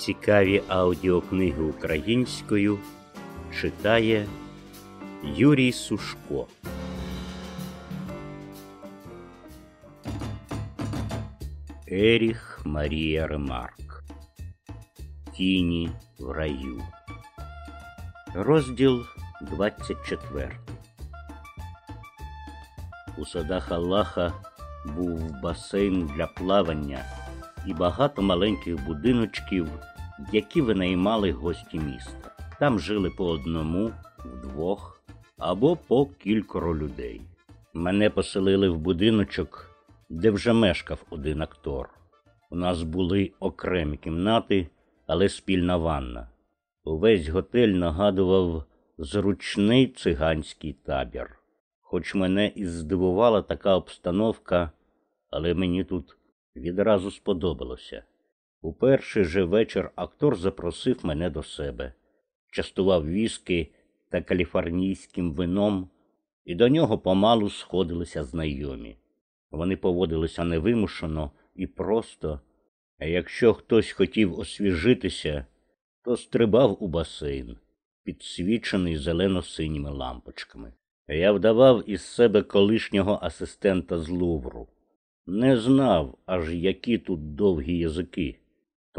Цікаві аудіокниги українською читає Юрій Сушко. Еріх Марія Ремарк. Тіні в раю. Розділ 24. У садах Аллаха був басейн для плавання і багато маленьких будиночків, які винаймали гості міста. Там жили по одному, вдвох або по кількоро людей. Мене поселили в будиночок, де вже мешкав один актор. У нас були окремі кімнати, але спільна ванна. Увесь готель нагадував зручний циганський табір. Хоч мене і здивувала така обстановка, але мені тут відразу сподобалося. У перший же вечір актор запросив мене до себе, частував віски та каліфорнійським вином, і до нього помалу сходилися знайомі. Вони поводилися невимушено і просто, а якщо хтось хотів освіжитися, то стрибав у басейн, підсвічений зелено-синіми лампочками. Я вдавав із себе колишнього асистента з Лувру. Не знав, аж які тут довгі язики,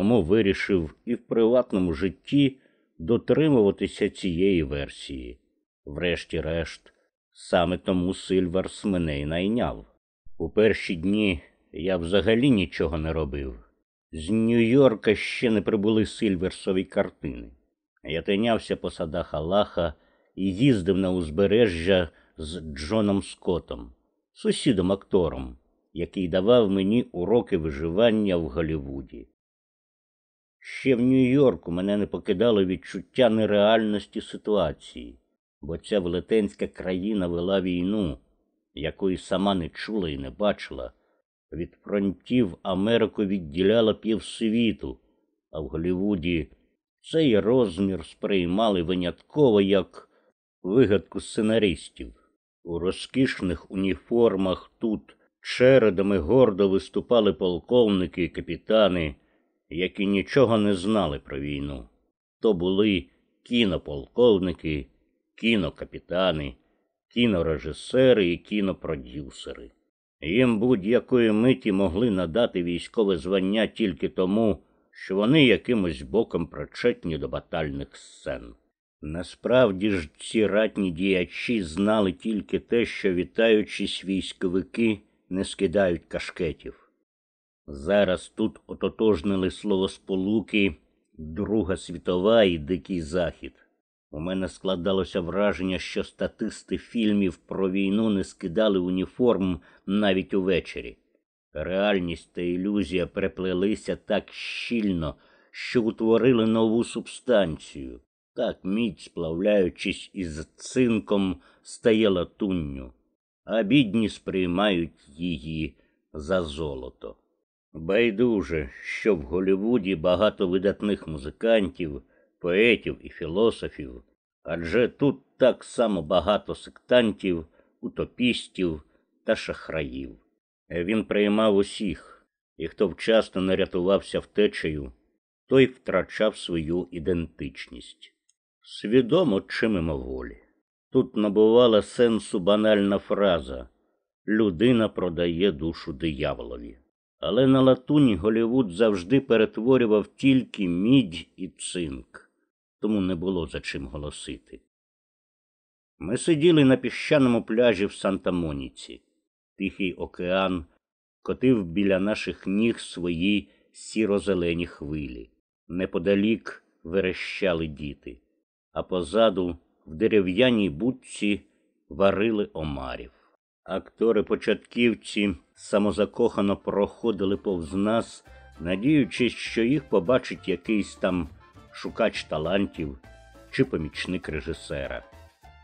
тому вирішив і в приватному житті дотримуватися цієї версії. Врешті-решт, саме тому Сильверс мене й найняв. У перші дні я взагалі нічого не робив. З Нью-Йорка ще не прибули Сильверсові картини. Я тинявся по садах Аллаха і їздив на узбережжя з Джоном Скоттом, сусідом актором який давав мені уроки виживання в Голлівуді. Ще в Нью-Йорку мене не покидало відчуття нереальності ситуації, бо ця велетенська країна вела війну, якої сама не чула і не бачила. Від фронтів Америку відділяла півсвіту, а в Голлівуді цей розмір сприймали винятково як вигадку сценаристів. У розкішних уніформах тут Чередами гордо виступали полковники і капітани, які нічого не знали про війну. То були кінополковники, кінокапітани, кінорежисери і кінопродюсери. Їм будь-якої миті могли надати військове звання тільки тому, що вони якимось боком причетні до батальних сцен. Насправді ж ці ратні діячі знали тільки те, що вітаючись військовики не скидають кашкетів. Зараз тут ототожнили словосполуки Друга світова і Дикий Захід. У мене складалося враження, що статисти фільмів про війну не скидали уніформ навіть увечері. Реальність та ілюзія переплелися так щільно, що утворили нову субстанцію. Так мідь, сплавляючись із цинком, стає латунню а бідні сприймають її за золото. Байдуже, що в Голлівуді багато видатних музикантів, поетів і філософів, адже тут так само багато сектантів, утопістів та шахраїв. Він приймав усіх, і хто вчасно не рятувався втечею, той втрачав свою ідентичність. Свідомо чи мимоволі. Тут набувала сенсу банальна фраза людина продає душу дияволові. Але на латуні Голівуд завжди перетворював тільки мідь і цинк, тому не було за чим голосити. Ми сиділи на піщаному пляжі в Санта Моніці. Тихий океан котив біля наших ніг свої сіро-зелені хвилі. Неподалік верещали діти, а позаду в дерев'яній будці варили омарів. Актори початківці самозакохано проходили повз нас, надіючись, що їх побачить якийсь там шукач талантів чи помічник режисера.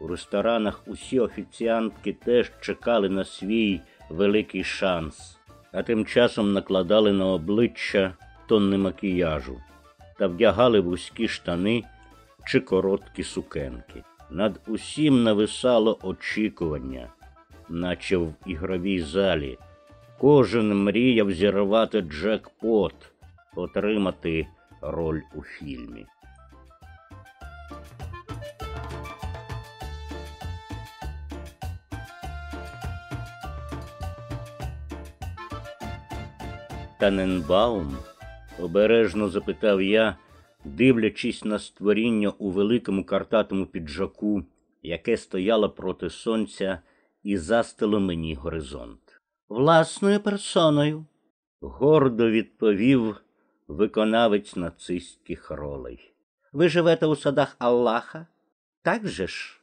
У ресторанах усі офіціантки теж чекали на свій великий шанс, а тим часом накладали на обличчя тонни макіяжу та вдягали вузькі штани чи короткі сукенки. Над усім нависало очікування, наче в ігровій залі. Кожен мріяв зірвати джекпот, отримати роль у фільмі. Таненбаум? обережно запитав я, дивлячись на створіння у великому картатому піджаку, яке стояло проти сонця і застило мені горизонт. Власною персоною, гордо відповів виконавець нацистських ролей. Ви живете у садах Аллаха? Так же ж?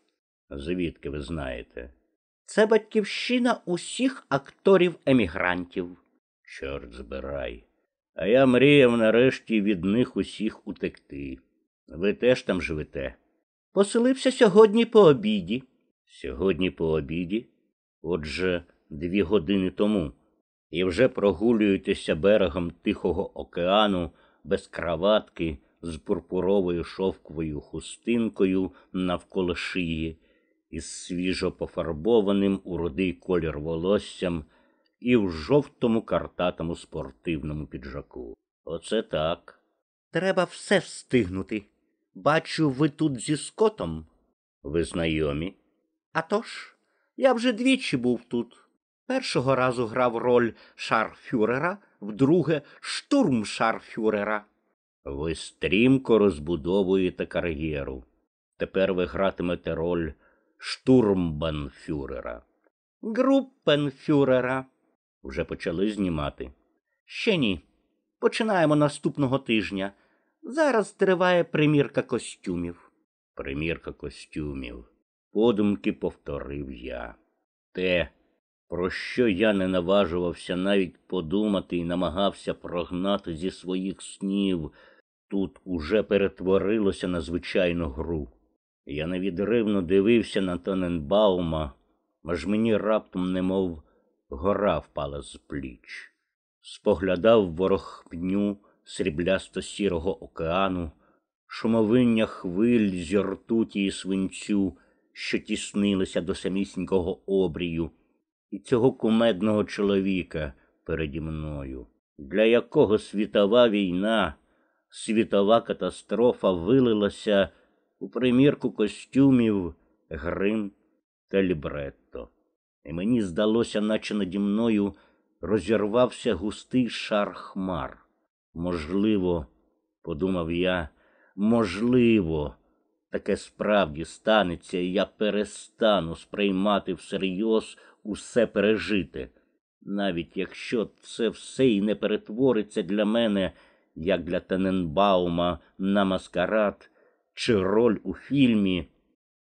Звідки ви знаєте? Це батьківщина усіх акторів емігрантів. Чорт збирай. А я мріяв нарешті від них усіх утекти. Ви теж там живете? Поселився сьогодні по обіді. Сьогодні по обіді? Отже, дві години тому. І вже прогулюєтеся берегом Тихого океану без краватки з пурпуровою шовковою хустинкою навколо шиї, із свіжо пофарбованим у рудий колір волоссям і в жовтому картатому спортивному піджаку. Оце так. Треба все встигнути. Бачу, ви тут зі скотом. Ви знайомі? «А тож, я вже двічі був тут. Першого разу грав роль шарфюрера, вдруге штурмшарфюрера. Ви стрімко розбудовуєте кар'єру. Тепер ви гратимете роль штурмбанфюрера. Группенфюрера. Вже почали знімати. Ще ні. Починаємо наступного тижня. Зараз триває примірка костюмів. Примірка костюмів. Подумки повторив я. Те, про що я не наважувався навіть подумати і намагався прогнати зі своїх снів, тут уже перетворилося на звичайну гру. Я невідривно дивився на Тоненбаума, аж мені раптом немов гора впала з пліч, споглядав ворохпню сріблясто сірого океану, шумовиння хвиль зі ртуті і свинцю, що тіснилися до самісінького обрію, і цього кумедного чоловіка переді мною, для якого світова війна, світова катастрофа вилилася у примірку костюмів, грим та лібретто і мені здалося, наче наді мною розірвався густий шар хмар. Можливо, подумав я, можливо, таке справді станеться, і я перестану сприймати всерйоз усе пережите, навіть якщо це все і не перетвориться для мене, як для Тененбаума на маскарад чи роль у фільмі,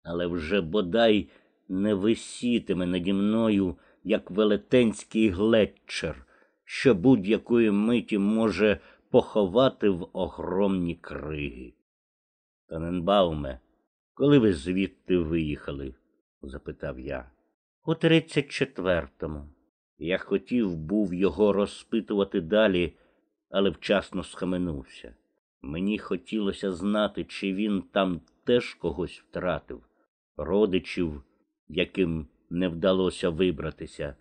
але вже бодай не висітиме наді мною, як велетенський глетчер, що будь-якої миті може поховати в огромні криги. Таненбауме, коли ви звідти виїхали? запитав я. У тридцять четвертому. Я хотів був його розпитувати далі, але вчасно схаменувся. Мені хотілося знати, чи він там теж когось втратив, родичів яким не вдалося вибратися,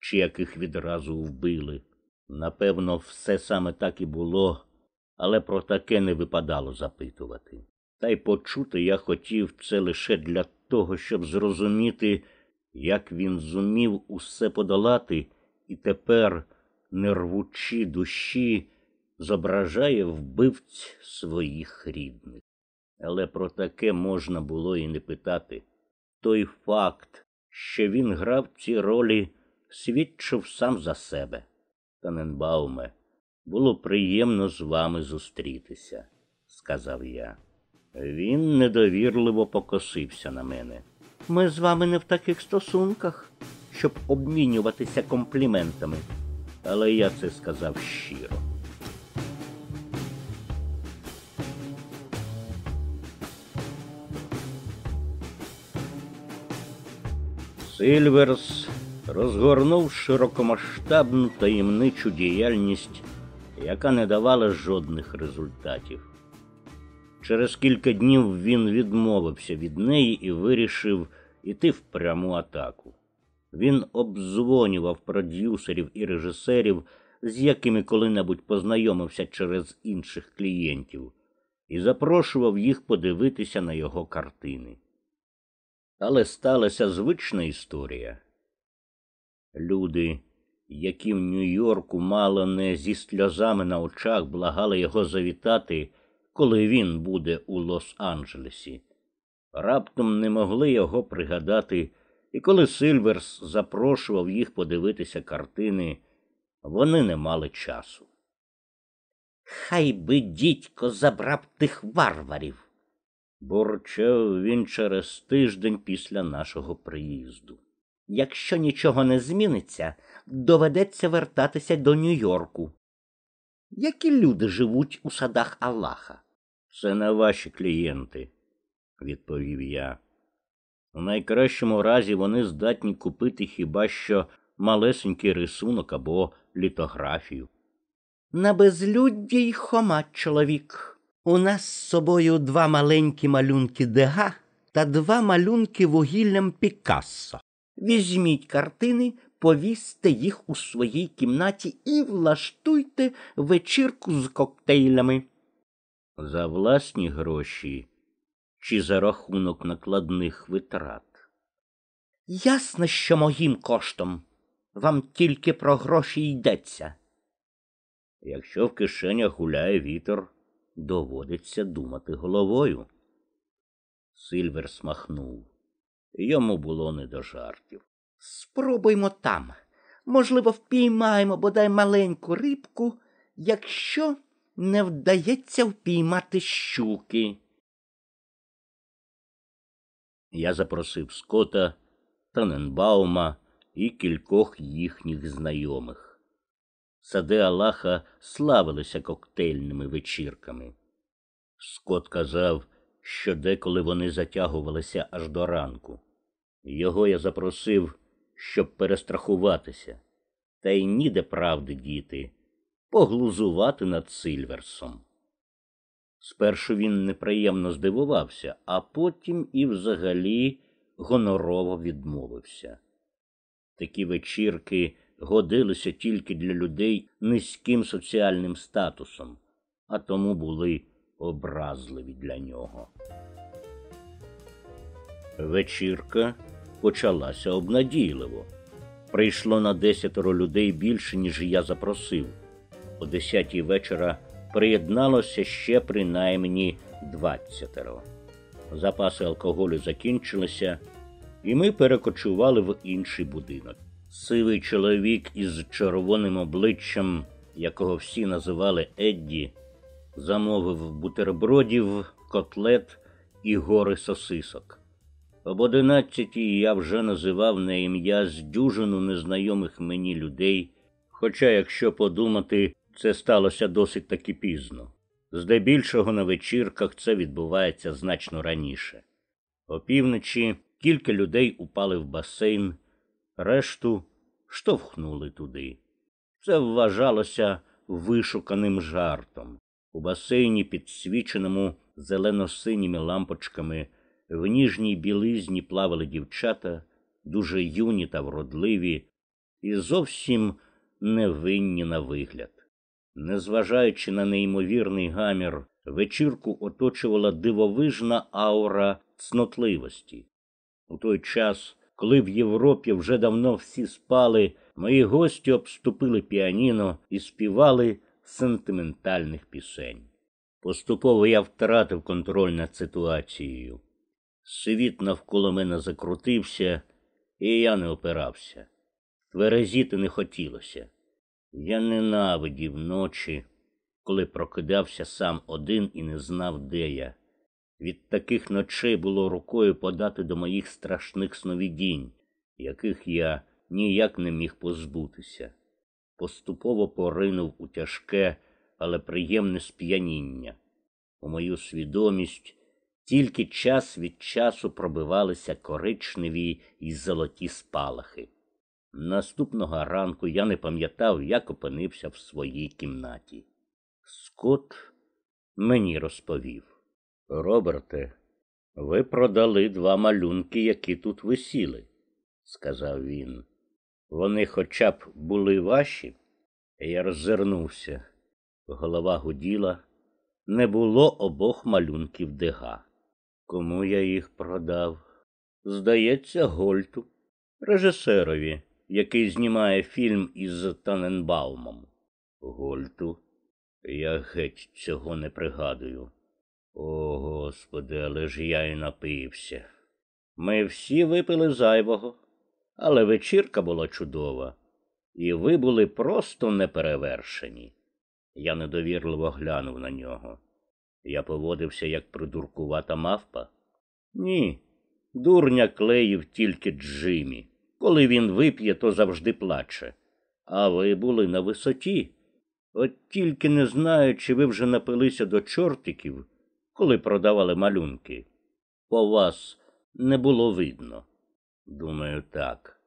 чи яких відразу вбили. Напевно, все саме так і було, але про таке не випадало запитувати. Та й почути я хотів це лише для того, щоб зрозуміти, як він зумів усе подолати і тепер, не рвучи душі, зображає вбивць своїх рідних. Але про таке можна було і не питати. Той факт, що він грав ці ролі, свідчив сам за себе. Таненбауме, було приємно з вами зустрітися, сказав я. Він недовірливо покосився на мене. Ми з вами не в таких стосунках, щоб обмінюватися компліментами, але я це сказав щиро. Сильверс розгорнув широкомасштабну таємничу діяльність, яка не давала жодних результатів. Через кілька днів він відмовився від неї і вирішив іти в пряму атаку. Він обдзвонював продюсерів і режисерів, з якими коли-небудь познайомився через інших клієнтів, і запрошував їх подивитися на його картини. Але сталася звична історія. Люди, які в Нью-Йорку мало не зі сльозами на очах благали його завітати, коли він буде у Лос-Анджелесі, раптом не могли його пригадати, і коли Сильверс запрошував їх подивитися картини, вони не мали часу. Хай би дідько забрав тих варварів, бурчав він через тиждень після нашого приїзду. Якщо нічого не зміниться, доведеться вертатися до Нью-Йорку. Які люди живуть у садах Аллаха? Це не ваші клієнти, відповів я. У найкращому разі вони здатні купити хіба що малесенький рисунок або літографію. На безлюдді й хома чоловік. У нас з собою два маленькі малюнки Дега та два малюнки вугіллям Пікассо. Візьміть картини, повісьте їх у своїй кімнаті і влаштуйте вечірку з коктейлями. За власні гроші чи за рахунок накладних витрат? Ясно, що моїм коштом. Вам тільки про гроші йдеться. Якщо в кишенях гуляє вітер, доводиться думати головою. Сильвер смахнув. Йому було не до жартів. Спробуймо там. Можливо, впіймаємо бодай маленьку рибку, якщо не вдається впіймати щуки. Я запросив Скота, Таненбаума і кількох їхніх знайомих. Сади Аллаха славилися коктейльними вечірками. Скот казав, що деколи вони затягувалися аж до ранку. Його я запросив, щоб перестрахуватися, та й ніде правди діти, поглузувати над Сильверсом. Спершу він неприємно здивувався, а потім і взагалі гонорово відмовився. Такі вечірки годилися тільки для людей низьким соціальним статусом, а тому були образливі для нього. Вечірка почалася обнадійливо. Прийшло на десятеро людей більше, ніж я запросив. О десятій вечора приєдналося ще принаймні двадцятеро. Запаси алкоголю закінчилися, і ми перекочували в інший будинок. Сивий чоловік із червоним обличчям, якого всі називали Едді, замовив бутербродів, котлет і гори сосисок. Об одинадцятій я вже називав на ім'я з дюжину незнайомих мені людей, хоча, якщо подумати, це сталося досить таки пізно. Здебільшого на вечірках це відбувається значно раніше. Опівночі кілька людей упали в басейн, решту штовхнули туди. Це вважалося вишуканим жартом. У басейні, підсвіченому зелено-синіми лампочками, в ніжній білизні плавали дівчата, дуже юні та вродливі, і зовсім невинні на вигляд. Незважаючи на неймовірний гамір, вечірку оточувала дивовижна аура цнотливості. У той час, коли в Європі вже давно всі спали, мої гості обступили піаніно і співали сентиментальних пісень. Поступово я втратив контроль над ситуацією. Світ навколо мене закрутився, і я не опирався. Тверезіти не хотілося. Я ненавидів ночі, коли прокидався сам один і не знав, де я. Від таких ночей було рукою подати до моїх страшних сновидінь, яких я ніяк не міг позбутися. Поступово поринув у тяжке, але приємне сп'яніння. У мою свідомість тільки час від часу пробивалися коричневі й золоті спалахи. Наступного ранку я не пам'ятав, як опинився в своїй кімнаті. Скот мені розповів. Роберте, ви продали два малюнки, які тут висіли, сказав він. Вони хоча б були ваші? Я роззирнувся. Голова гуділа, не було обох малюнків дега. Кому я їх продав? Здається, Гольту, режисерові, який знімає фільм із Таненбаумом. Гольту, я геть цього не пригадую. О, господи, але ж я й напився. Ми всі випили зайвого, але вечірка була чудова, і ви були просто неперевершені. Я недовірливо глянув на нього. Я поводився як придуркувата мавпа. Ні, дурня клеїв тільки Джимі. Коли він вип'є, то завжди плаче. А ви були на висоті. От тільки не знаю, чи ви вже напилися до чортиків, коли продавали малюнки. По вас не було видно. Думаю, так,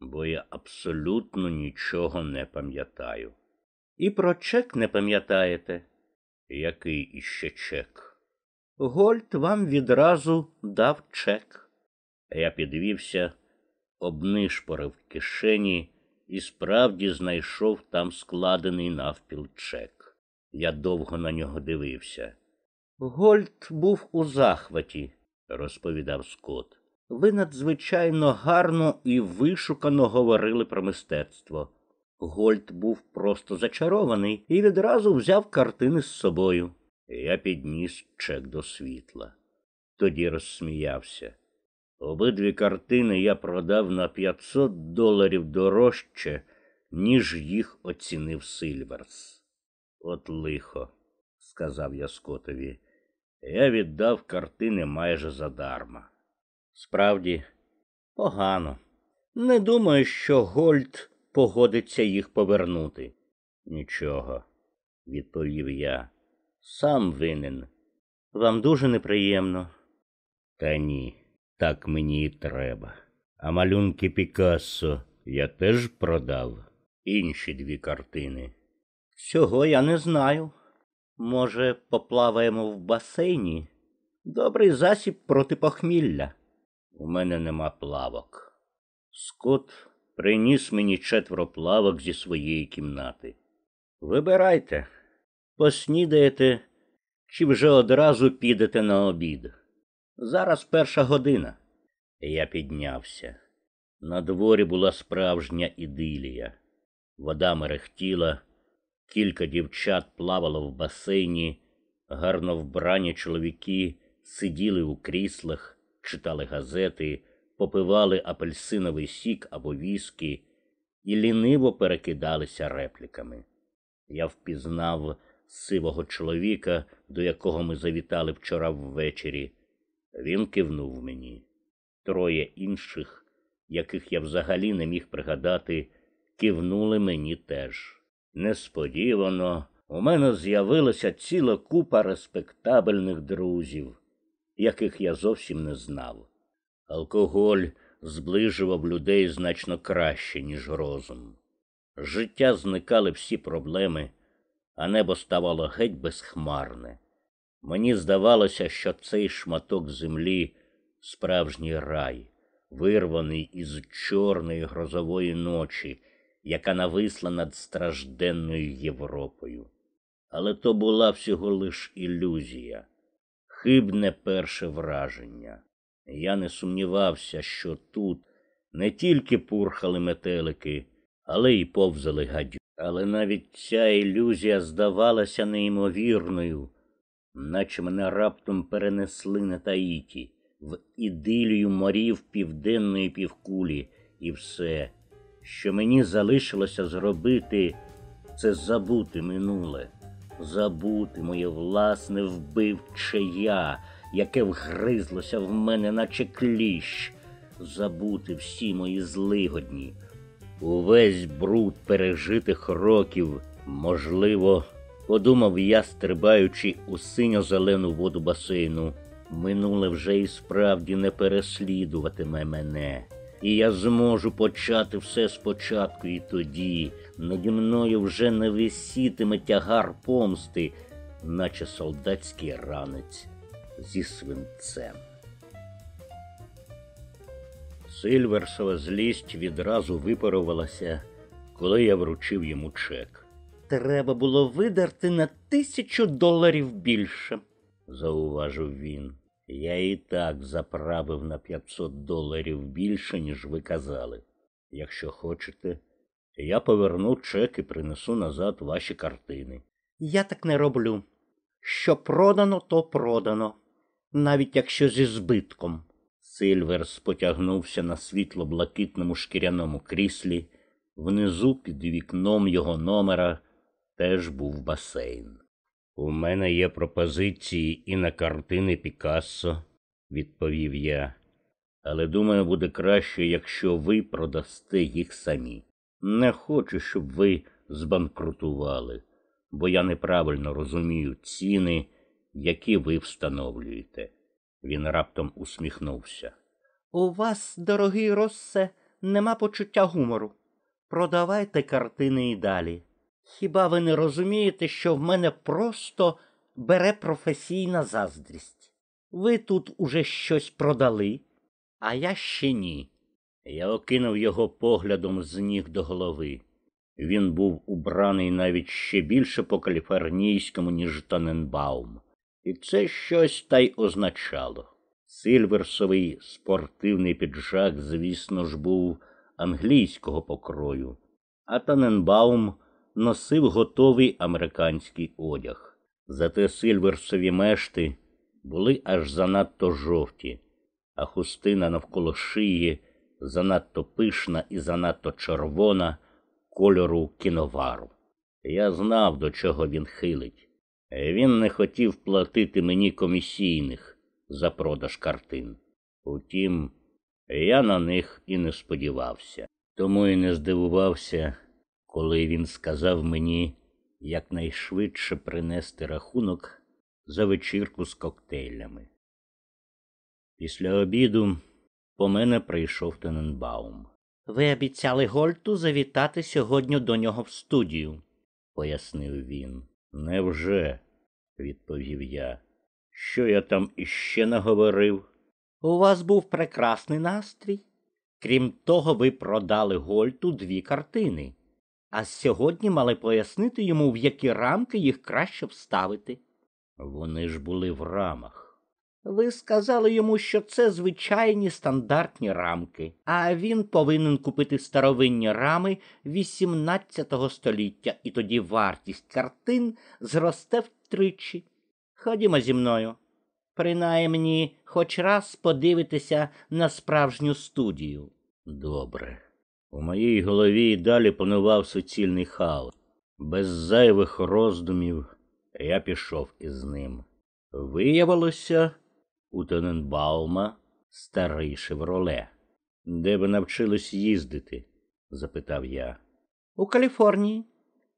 бо я абсолютно нічого не пам'ятаю. І про чек не пам'ятаєте? Який іще чек? Гольд вам відразу дав чек. Я підвівся, обнишпорив кишені і справді знайшов там складений навпіл чек. Я довго на нього дивився. Гольд був у захваті, розповідав Скотт. Ви надзвичайно гарно і вишукано говорили про мистецтво. Гольд був просто зачарований і відразу взяв картини з собою. Я підніс чек до світла. Тоді розсміявся. Обидві картини я продав на 500 доларів дорожче, ніж їх оцінив Сильверс. От лихо, сказав я Скотові. Я віддав картини майже задарма. Справді, погано. Не думаю, що Гольд погодиться їх повернути. Нічого, відповів я. Сам винен. Вам дуже неприємно. Та ні, так мені і треба. А малюнки Пікассо я теж продав інші дві картини. Цього я не знаю. Може, поплаваємо в басейні? Добрий засіб проти похмілля. У мене нема плавок. Скот приніс мені четверо плавок зі своєї кімнати. Вибирайте, поснідаєте чи вже одразу підете на обід. Зараз перша година. Я піднявся. На дворі була справжня ідилія. Вода мерехтіла, кілька дівчат плавало в басейні, гарно вбрані чоловіки сиділи у кріслах, читали газети, попивали апельсиновий сік або віскі і ліниво перекидалися репліками. Я впізнав сивого чоловіка, до якого ми завітали вчора ввечері. Він кивнув мені. Троє інших, яких я взагалі не міг пригадати, кивнули мені теж. Несподівано у мене з'явилася ціла купа респектабельних друзів, яких я зовсім не знав. Алкоголь зближував людей значно краще, ніж розум. З життя зникали всі проблеми, а небо ставало геть безхмарне. Мені здавалося, що цей шматок землі справжній рай, вирваний із чорної грозової ночі, яка нависла над стражденною Європою. Але то була всього лиш ілюзія, хибне перше враження. Я не сумнівався, що тут не тільки пурхали метелики, але й повзали гадю. Але навіть ця ілюзія здавалася неймовірною, наче мене раптом перенесли на Таїті, в ідилію морів південної півкулі, і все, що мені залишилося зробити, це забути минуле, забути моє власне вбивче я, яке вгризлося в мене, наче кліщ, забути всі мої злигодні. Увесь бруд пережитих років, можливо, подумав я, стрибаючи у синьо-зелену воду басейну. Минуле вже і справді не переслідуватиме мене, і я зможу почати все спочатку, і тоді наді мною вже не висітиме тягар помсти, наче солдатський ранець зі свинцем. Сильверсова злість відразу випарувалася, коли я вручив йому чек. Треба було видерти на тисячу доларів більше, зауважив він. Я і так заправив на 500 доларів більше, ніж ви казали. Якщо хочете, я поверну чек і принесу назад ваші картини. Я так не роблю. Що продано, то продано, навіть якщо зі збитком. Сильверс потягнувся на світло-блакитному шкіряному кріслі. Внизу під вікном його номера теж був басейн. У мене є пропозиції і на картини Пікассо, відповів я. Але думаю, буде краще, якщо ви продасте їх самі. Не хочу, щоб ви збанкрутували, бо я неправильно розумію ціни, які ви встановлюєте. Він раптом усміхнувся. У вас, дорогий Россе, нема почуття гумору. Продавайте картини і далі. Хіба ви не розумієте, що в мене просто бере професійна заздрість? Ви тут уже щось продали, а я ще ні. Я окинув його поглядом з ніг до голови. Він був убраний навіть ще більше по каліфорнійському, ніж Таненбаум. І це щось та й означало. Сильверсовий спортивний піджак, звісно ж, був англійського покрою, а Таненбаум носив готовий американський одяг. Зате сильверсові мешти були аж занадто жовті, а хустина навколо шиї занадто пишна і занадто червона кольору кіновару. Я знав, до чого він хилить. Він не хотів платити мені комісійних за продаж картин. Утім, я на них і не сподівався, тому і не здивувався, коли він сказав мені якнайшвидше принести рахунок за вечірку з коктейлями. Після обіду по мене прийшов Тененбаум. Ви обіцяли Гольту завітати сьогодні до нього в студію, пояснив він. Невже? відповів я. Що я там іще наговорив? У вас був прекрасний настрій. Крім того, ви продали Гольту дві картини, а сьогодні мали пояснити йому, в які рамки їх краще вставити. Вони ж були в рамах. Ви сказали йому, що це звичайні стандартні рамки, а він повинен купити старовинні рами XVIII століття, і тоді вартість картин зросте втричі. Ходімо зі мною. Принаймні, хоч раз подивитися на справжню студію. Добре. У моїй голові й далі панував суцільний хаос. Без зайвих роздумів я пішов із ним. Виявилося, у Тененбаума старий шевроле. Де ви навчились їздити? запитав я. У Каліфорнії.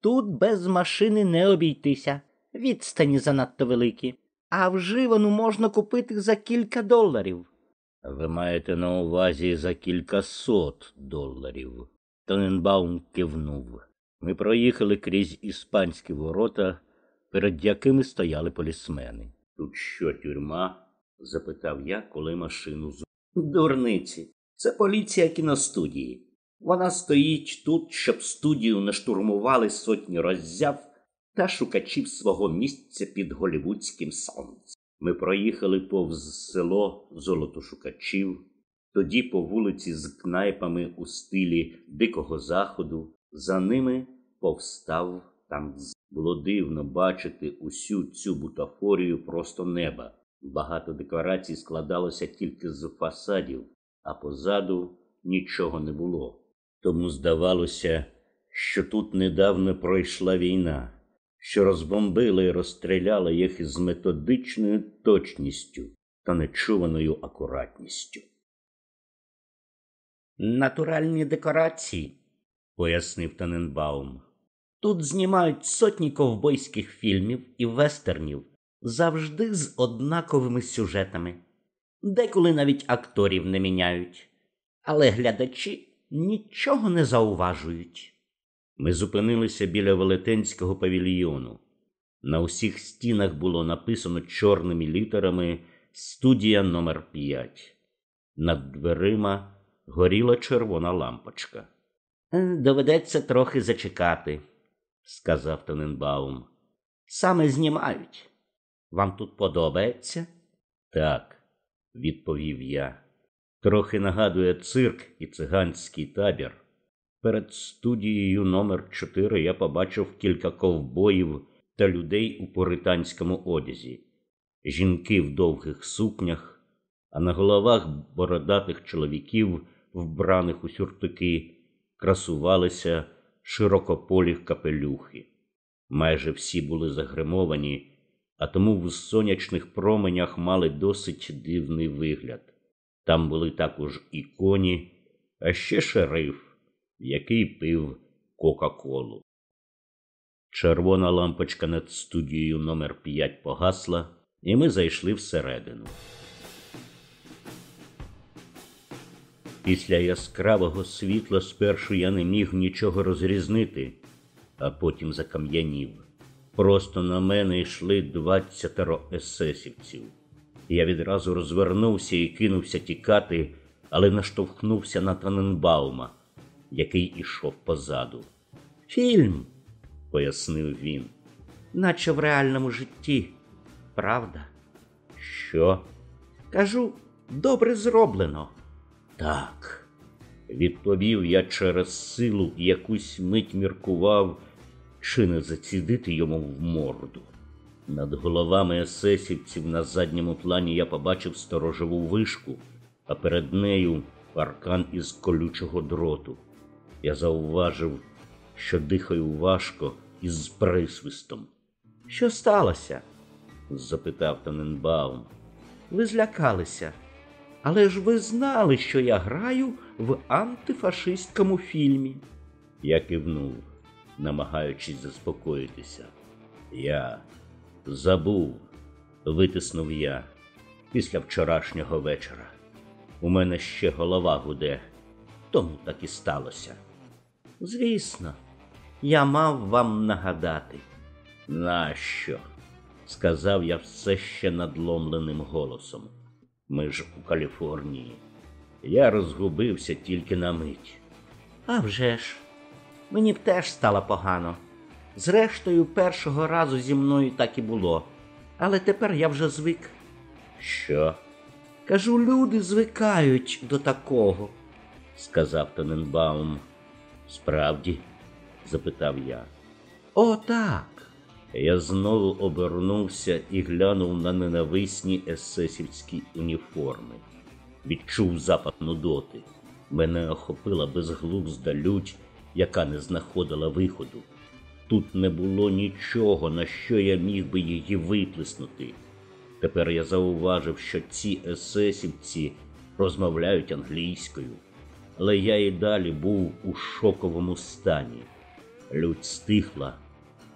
Тут без машини не обійтися. Відстані занадто великі, а вживану можна купити за кілька доларів. Ви маєте на увазі за кілька сот доларів. Тоненбаум кивнув. Ми проїхали крізь іспанські ворота, перед якими стояли полісмени. Тут що, тюрма? запитав я, коли машину з. Дурниці. Це поліція кіностудії. Вона стоїть тут, щоб студію не штурмували сотні роззяв та шукачів свого місця під голівудським сонцем. Ми проїхали повз село золотошукачів, тоді по вулиці з кнайпами у стилі Дикого Заходу, за ними повстав там. Було дивно бачити усю цю бутафорію просто неба. Багато декорацій складалося тільки з фасадів, а позаду нічого не було. Тому здавалося, що тут недавно пройшла війна, що розбомбили і розстріляли їх із методичною точністю та нечуваною акуратністю. Натуральні декорації, пояснив Таненбаум. Тут знімають сотні ковбойських фільмів і вестернів завжди з однаковими сюжетами. Деколи навіть акторів не міняють, але глядачі нічого не зауважують. Ми зупинилися біля велетенського павільйону. На усіх стінах було написано чорними літерами студія номер 5 Над дверима горіла червона лампочка. Доведеться трохи зачекати, сказав Тоненбаум. Саме знімають. Вам тут подобається? Так, відповів я. Трохи нагадує цирк і циганський табір. Перед студією номер 4 я побачив кілька ковбоїв та людей у поританському одязі, жінки в довгих сукнях, а на головах бородатих чоловіків, вбраних у сюртуки, красувалися широкополі капелюхи. Майже всі були загримовані, а тому в сонячних променях мали досить дивний вигляд. Там були також і коні, а ще шериф, який пив Кока-Колу. Червона лампочка над студією номер 5 погасла, і ми зайшли всередину. Після яскравого світла спершу я не міг нічого розрізнити, а потім закам'янів. Просто на мене йшли двадцятеро есесівців. Я відразу розвернувся і кинувся тікати, але наштовхнувся на Таненбаума, який ішов позаду. Фільм, пояснив він, наче в реальному житті. Правда? Що? Кажу, добре зроблено. Так, відповів я через силу і якусь мить міркував, чи не зацідити йому в морду. Над головами есесівців на задньому плані я побачив сторожову вишку, а перед нею паркан із колючого дроту. Я зауважив, що дихаю важко і з присвистом. Що сталося? запитав Таненбаум. Ви злякалися, але ж ви знали, що я граю в антифашистському фільмі. Я кивнув, намагаючись заспокоїтися. Я забув, витиснув я після вчорашнього вечора. У мене ще голова гуде, тому так і сталося. Звісно, я мав вам нагадати. Нащо? сказав я все ще надломленим голосом. Ми ж у Каліфорнії. Я розгубився тільки на мить. «А вже ж, мені б теж стало погано. Зрештою, першого разу зі мною так і було, але тепер я вже звик. Що? Кажу, люди звикають до такого, сказав Тоненбаум. Справді? запитав я. О, так. Я знову обернувся і глянув на ненависні есесівські уніформи. Відчув запах нудоти. Мене охопила безглузда лють, яка не знаходила виходу. Тут не було нічого, на що я міг би її виплеснути. Тепер я зауважив, що ці есесівці розмовляють англійською, але я і далі був у шоковому стані. Лють стихла,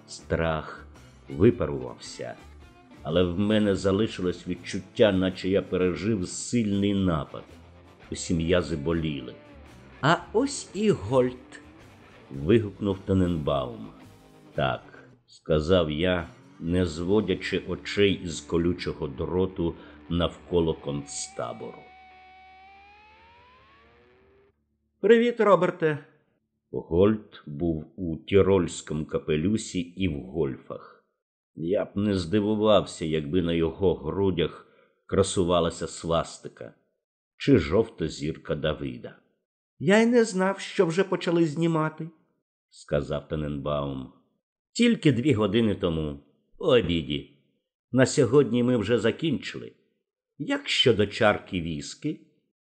страх випарувався, але в мене залишилось відчуття, наче я пережив сильний напад. Усі м'язи боліли. А ось і Гольд. вигукнув Тененбаум. Так, сказав я, не зводячи очей із колючого дроту навколо концтабору. Привіт, Роберте. Гольд був у тірольському капелюсі і в гольфах. Я б не здивувався, якби на його грудях красувалася свастика чи жовта зірка Давида. Я й не знав, що вже почали знімати, сказав Тененбаум. Тільки дві години тому, по обіді. На сьогодні ми вже закінчили. Як щодо чарки віски?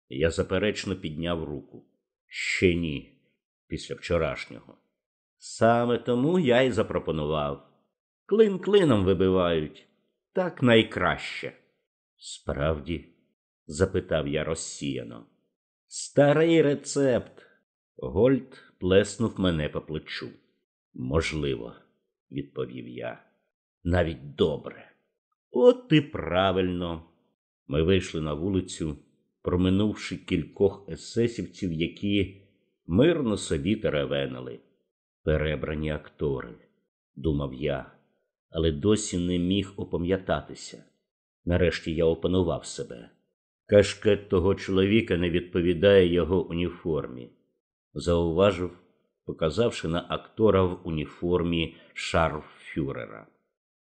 Я заперечно підняв руку. Ще ні, після вчорашнього. Саме тому я й запропонував. Клин клином вибивають так найкраще. Справді? запитав я розсіяно. Старий рецепт. Гольд плеснув мене по плечу. Можливо, відповів я. Навіть добре. От і правильно. Ми вийшли на вулицю, проминувши кількох есесівців, які мирно собі теревенили. Перебрані актори, думав я, але досі не міг опам'ятатися. Нарешті я опанував себе. Кашкет того чоловіка не відповідає його уніформі. Зауважив, показавши на актора в уніформі шарфюрера.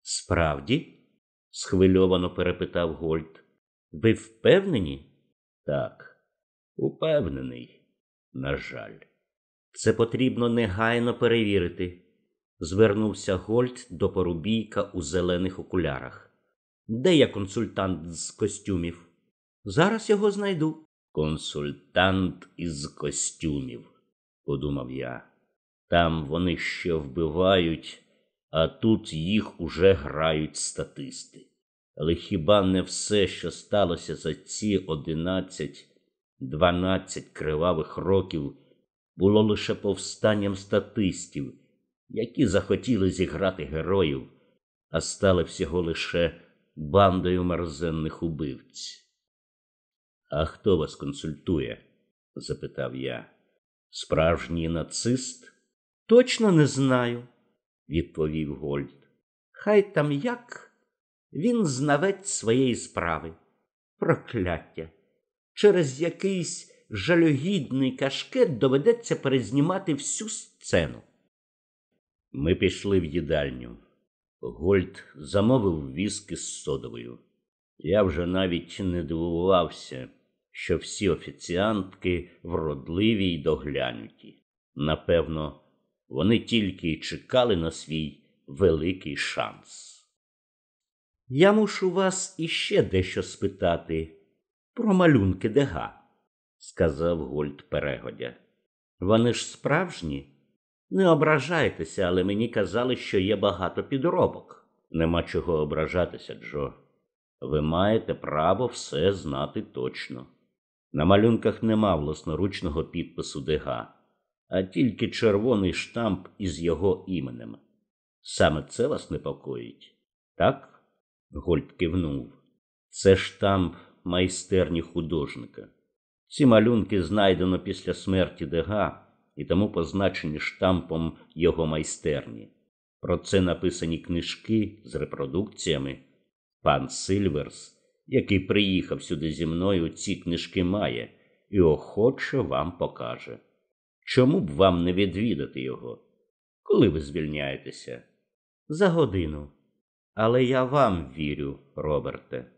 Справді? схвильовано перепитав Гольд. Ви впевнені? Так, упевнений, на жаль. Це потрібно негайно перевірити, звернувся Гольд до порубійка у зелених окулярах. Де я консультант з костюмів? Зараз його знайду. Консультант із костюмів, подумав я. Там вони ще вбивають, а тут їх уже грають статисти. Але хіба не все, що сталося за ці одинадцять, дванадцять кривавих років, було лише повстанням статистів, які захотіли зіграти героїв, а стали всього лише бандою мерзенних убивць? А хто вас консультує? запитав я. Справжній нацист? Точно не знаю, відповів Гольд. Хай там як він знавець своєї справи. Прокляття. Через якийсь жалюгідний кашкет доведеться перезнімати всю сцену. Ми пішли в їдальню. Гольд замовив віски з содовою. Я вже навіть не дивувався, що всі офіціантки вродливі й доглянуті. Напевно, вони тільки й чекали на свій великий шанс. Я мушу вас іще дещо спитати про малюнки дега, сказав Гольд перегодя. Вони ж справжні? Не ображайтеся, але мені казали, що є багато підробок. Нема чого ображатися, Джо. Ви маєте право все знати точно. На малюнках нема власноручного підпису дега, а тільки червоний штамп із його іменем. Саме це вас непокоїть, так? Гольд кивнув. Це штамп майстерні художника. Ці малюнки знайдено після смерті Дега і тому позначені штампом його майстерні. Про це написані книжки з репродукціями. Пан Сильверс, який приїхав сюди зі мною, ці книжки має і охоче вам покаже. Чому б вам не відвідати його? Коли ви звільняєтеся? За годину. Але я вам вірю, Роберте.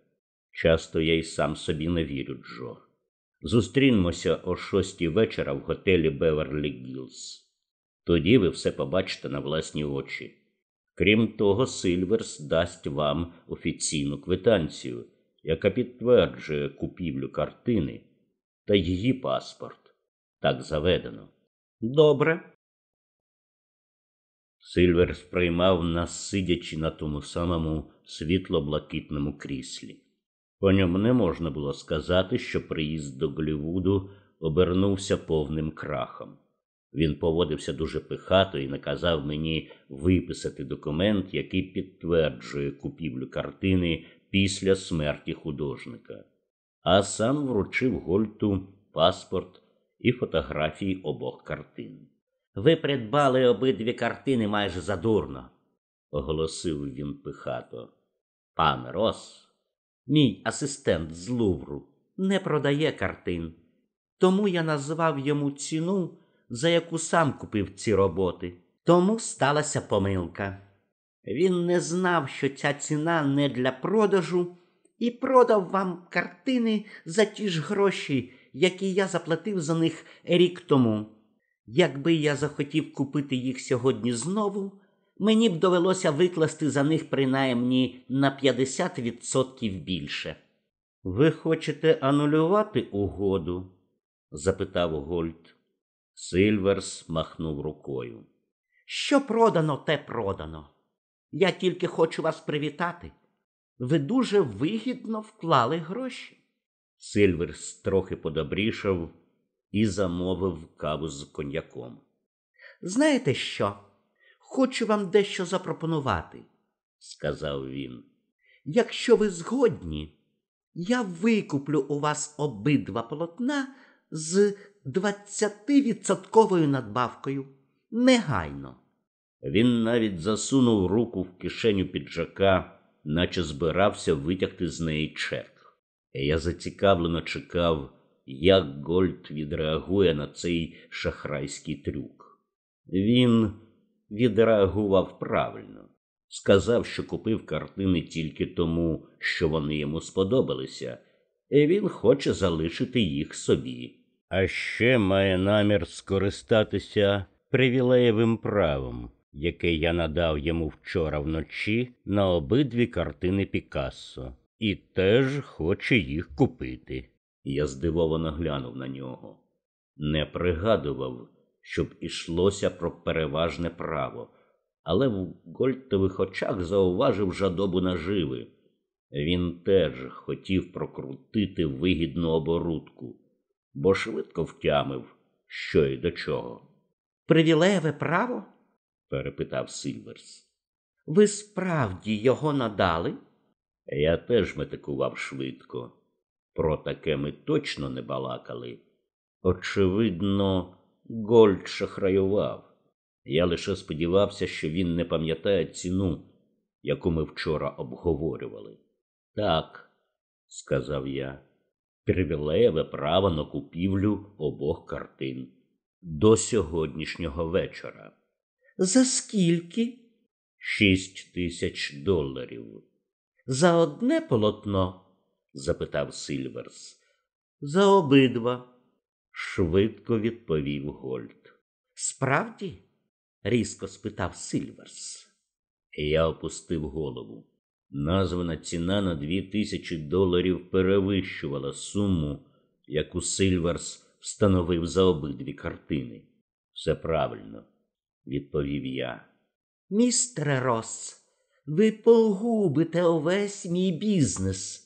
Часто я й сам собі не вірю, Джо. Зустрінемося о шостій вечора в готелі Беверлі Гілз. Тоді ви все побачите на власні очі. Крім того, Сильверс дасть вам офіційну квитанцію, яка підтверджує купівлю картини та її паспорт. Так заведено. Добре, Сильвер сприймав нас, сидячи на тому самому світло-блакитному кріслі. По ньому не можна було сказати, що приїзд до Голлівуду обернувся повним крахом. Він поводився дуже пихато і наказав мені виписати документ, який підтверджує купівлю картини після смерті художника, а сам вручив Гольту паспорт і фотографії обох картин. Ви придбали обидві картини майже задурно, оголосив він пихато. Пан Рос, мій асистент з Лувру, не продає картин, тому я назвав йому ціну, за яку сам купив ці роботи. Тому сталася помилка. Він не знав, що ця ціна не для продажу, і продав вам картини за ті ж гроші, які я заплатив за них рік тому. Якби я захотів купити їх сьогодні знову, мені б довелося викласти за них принаймні на 50% більше. Ви хочете анулювати угоду? запитав Гольд. Сильверс махнув рукою. Що продано, те продано. Я тільки хочу вас привітати. Ви дуже вигідно вклали гроші. Сильверс трохи подобрішав і замовив каву з коньяком. Знаєте що? Хочу вам дещо запропонувати, сказав він. Якщо ви згодні, я викуплю у вас обидва полотна з двадцятивідсотковою надбавкою. Негайно. Він навіть засунув руку в кишеню піджака, наче збирався витягти з неї чек. Я зацікавлено чекав, як Гольд відреагує на цей шахрайський трюк. Він відреагував правильно, сказав, що купив картини тільки тому, що вони йому сподобалися, і він хоче залишити їх собі. А ще має намір скористатися привілеєвим правом, яке я надав йому вчора вночі на обидві картини Пікассо, і теж хоче їх купити. Я здивовано глянув на нього. Не пригадував, щоб ішлося про переважне право, але в Гольтових очах зауважив жадобу наживи. Він теж хотів прокрутити вигідну оборудку, бо швидко втямив, що й до чого. Привілеєве право? перепитав Сильверс. Ви справді його надали? Я теж метикував швидко. Про таке ми точно не балакали. Очевидно, Гольд шахраював. Я лише сподівався, що він не пам'ятає ціну, яку ми вчора обговорювали. Так, сказав я, привілеєве право на купівлю обох картин до сьогоднішнього вечора. За скільки? Шість тисяч доларів. За одне полотно? Запитав Сильверс. За обидва. Швидко відповів Гольд. Справді? різко спитав Сильверс. Я опустив голову. Названа ціна на дві тисячі доларів перевищувала суму, яку Сильверс встановив за обидві картини. Все правильно, відповів я. Містере Росс, ви погубите увесь мій бізнес.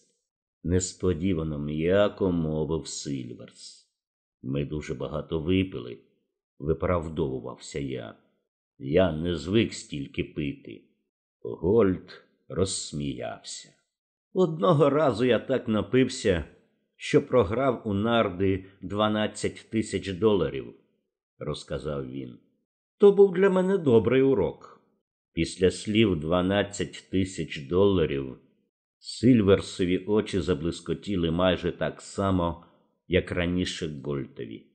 Несподівано м'яко мовив Сильверс. Ми дуже багато випили, виправдовувався я. Я не звик стільки пити. Гольд розсміявся. Одного разу я так напився, що програв у нарди 12 тисяч доларів, розказав він. То був для мене добрий урок. Після слів 12 тисяч доларів Сильверсові очі заблискотіли майже так само, як раніше Гольтові.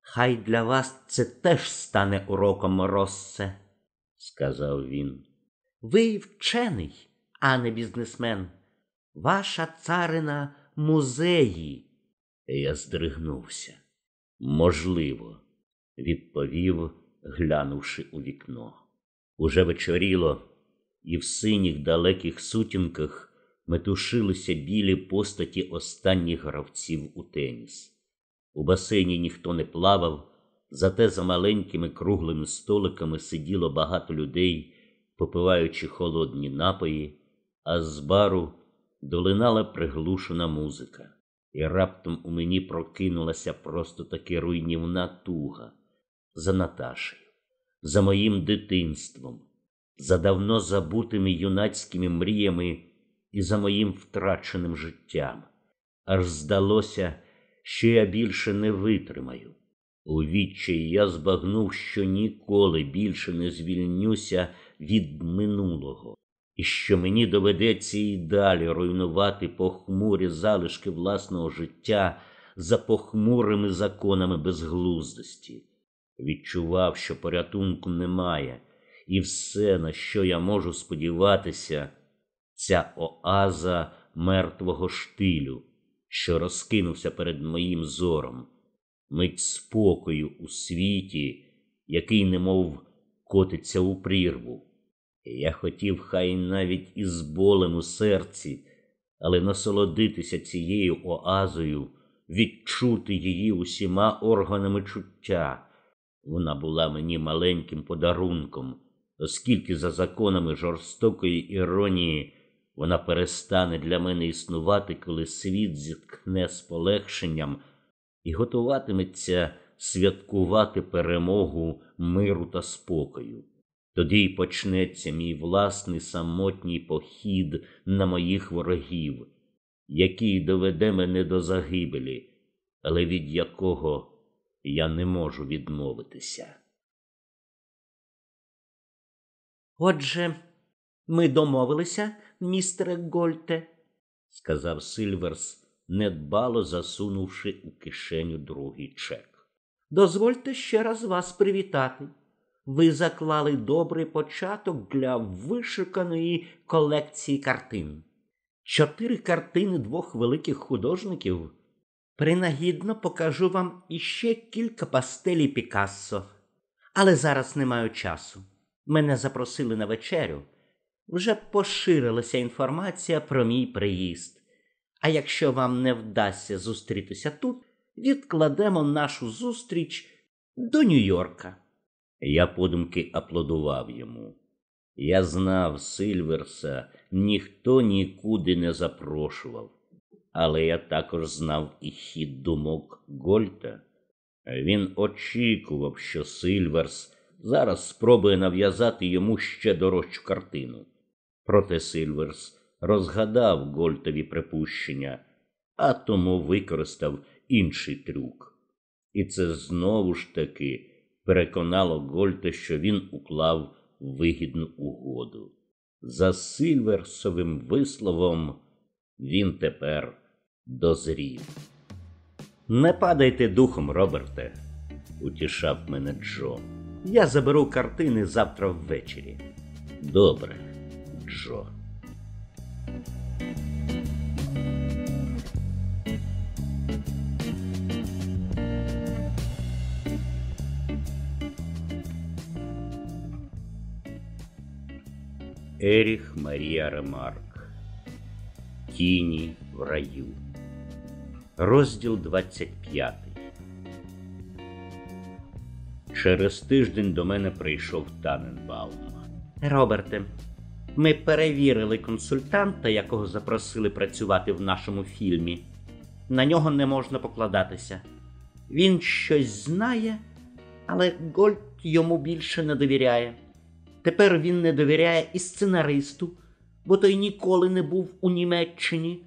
Хай для вас це теж стане уроком Россе, сказав він. Ви вчений, а не бізнесмен. Ваша царина музеї. Я здригнувся. Можливо, відповів, глянувши у вікно. Уже вечоріло, і в синіх далеких сутінках метушилися білі постаті останніх гравців у теніс. У басейні ніхто не плавав, зате за маленькими круглими столиками сиділо багато людей, попиваючи холодні напої, а з бару долинала приглушена музика, і раптом у мені прокинулася просто таки руйнівна туга за Наташею, за моїм дитинством, за давно забутими юнацькими мріями і за моїм втраченим життям. Аж здалося, що я більше не витримаю. У відчаї я збагнув, що ніколи більше не звільнюся від минулого, і що мені доведеться і далі руйнувати похмурі залишки власного життя за похмурими законами безглуздості. Відчував, що порятунку немає, і все, на що я можу сподіватися, ця оаза мертвого штилю, що розкинувся перед моїм зором, мить спокою у світі, який немов котиться у прірву. Я хотів хай навіть із болем у серці, але насолодитися цією оазою, відчути її усіма органами чуття. Вона була мені маленьким подарунком, оскільки за законами жорстокої іронії вона перестане для мене існувати, коли світ зіткне з полегшенням і готуватиметься святкувати перемогу миру та спокою. Тоді й почнеться мій власний самотній похід на моїх ворогів, який доведе мене до загибелі, але від якого я не можу відмовитися. Отже, ми домовилися, містере Гольте, сказав Сильверс, недбало засунувши у кишеню другий чек. Дозвольте ще раз вас привітати. Ви заклали добрий початок для вишуканої колекції картин. Чотири картини двох великих художників. Принагідно покажу вам іще кілька пастелі Пікассо, але зараз не маю часу. Мене запросили на вечерю. Вже поширилася інформація про мій приїзд. А якщо вам не вдасться зустрітися тут, відкладемо нашу зустріч до Нью-Йорка. Я подумки аплодував йому. Я знав Сильверса, ніхто нікуди не запрошував, але я також знав і хід думок Гольта. Він очікував, що Сильверс зараз спробує нав'язати йому ще дорожчу картину. Проте Сильверс розгадав Гольтові припущення, а тому використав інший трюк. І це знову ж таки переконало Гольта, що він уклав вигідну угоду. За Сильверсовим висловом він тепер дозрів. Не падайте духом, Роберте, утішав мене Джо. Я заберу картини завтра ввечері. Добре, Джо. Еріх Марія Ремарк Тіні в раю. Розділ 25. Через тиждень до мене прийшов Таненбаум. Роберте, ми перевірили консультанта, якого запросили працювати в нашому фільмі. На нього не можна покладатися. Він щось знає, але Гольд йому більше не довіряє. Тепер він не довіряє і сценаристу, бо той ніколи не був у Німеччині.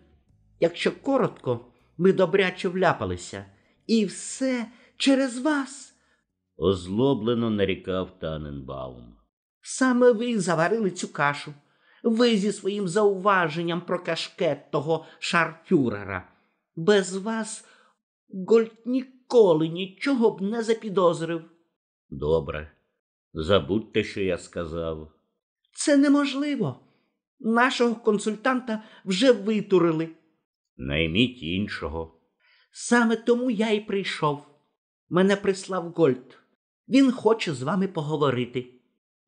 Якщо коротко, ми добряче вляпалися. І все через вас. Озлоблено нарікав Таненбаум. Саме ви заварили цю кашу. Ви зі своїм зауваженням про кашкет того шарфюрера. Без вас Гольд ніколи нічого б не запідозрив. Добре. Забудьте, що я сказав. Це неможливо. Нашого консультанта вже витурили. Найміть іншого. Саме тому я й прийшов. Мене прислав Гольд. Він хоче з вами поговорити.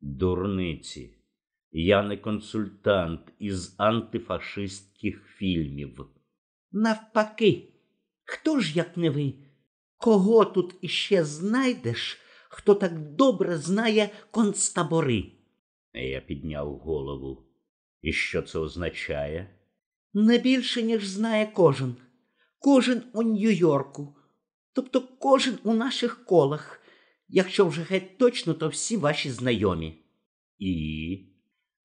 Дурниці. Я не консультант із антифашистських фільмів. Навпаки, хто ж, як не ви? Кого тут іще знайдеш, хто так добре знає концтабори? Я підняв голову. І що це означає? Не більше, ніж знає кожен. Кожен у Нью-Йорку. Тобто кожен у наших колах. Якщо вже геть точно, то всі ваші знайомі. І.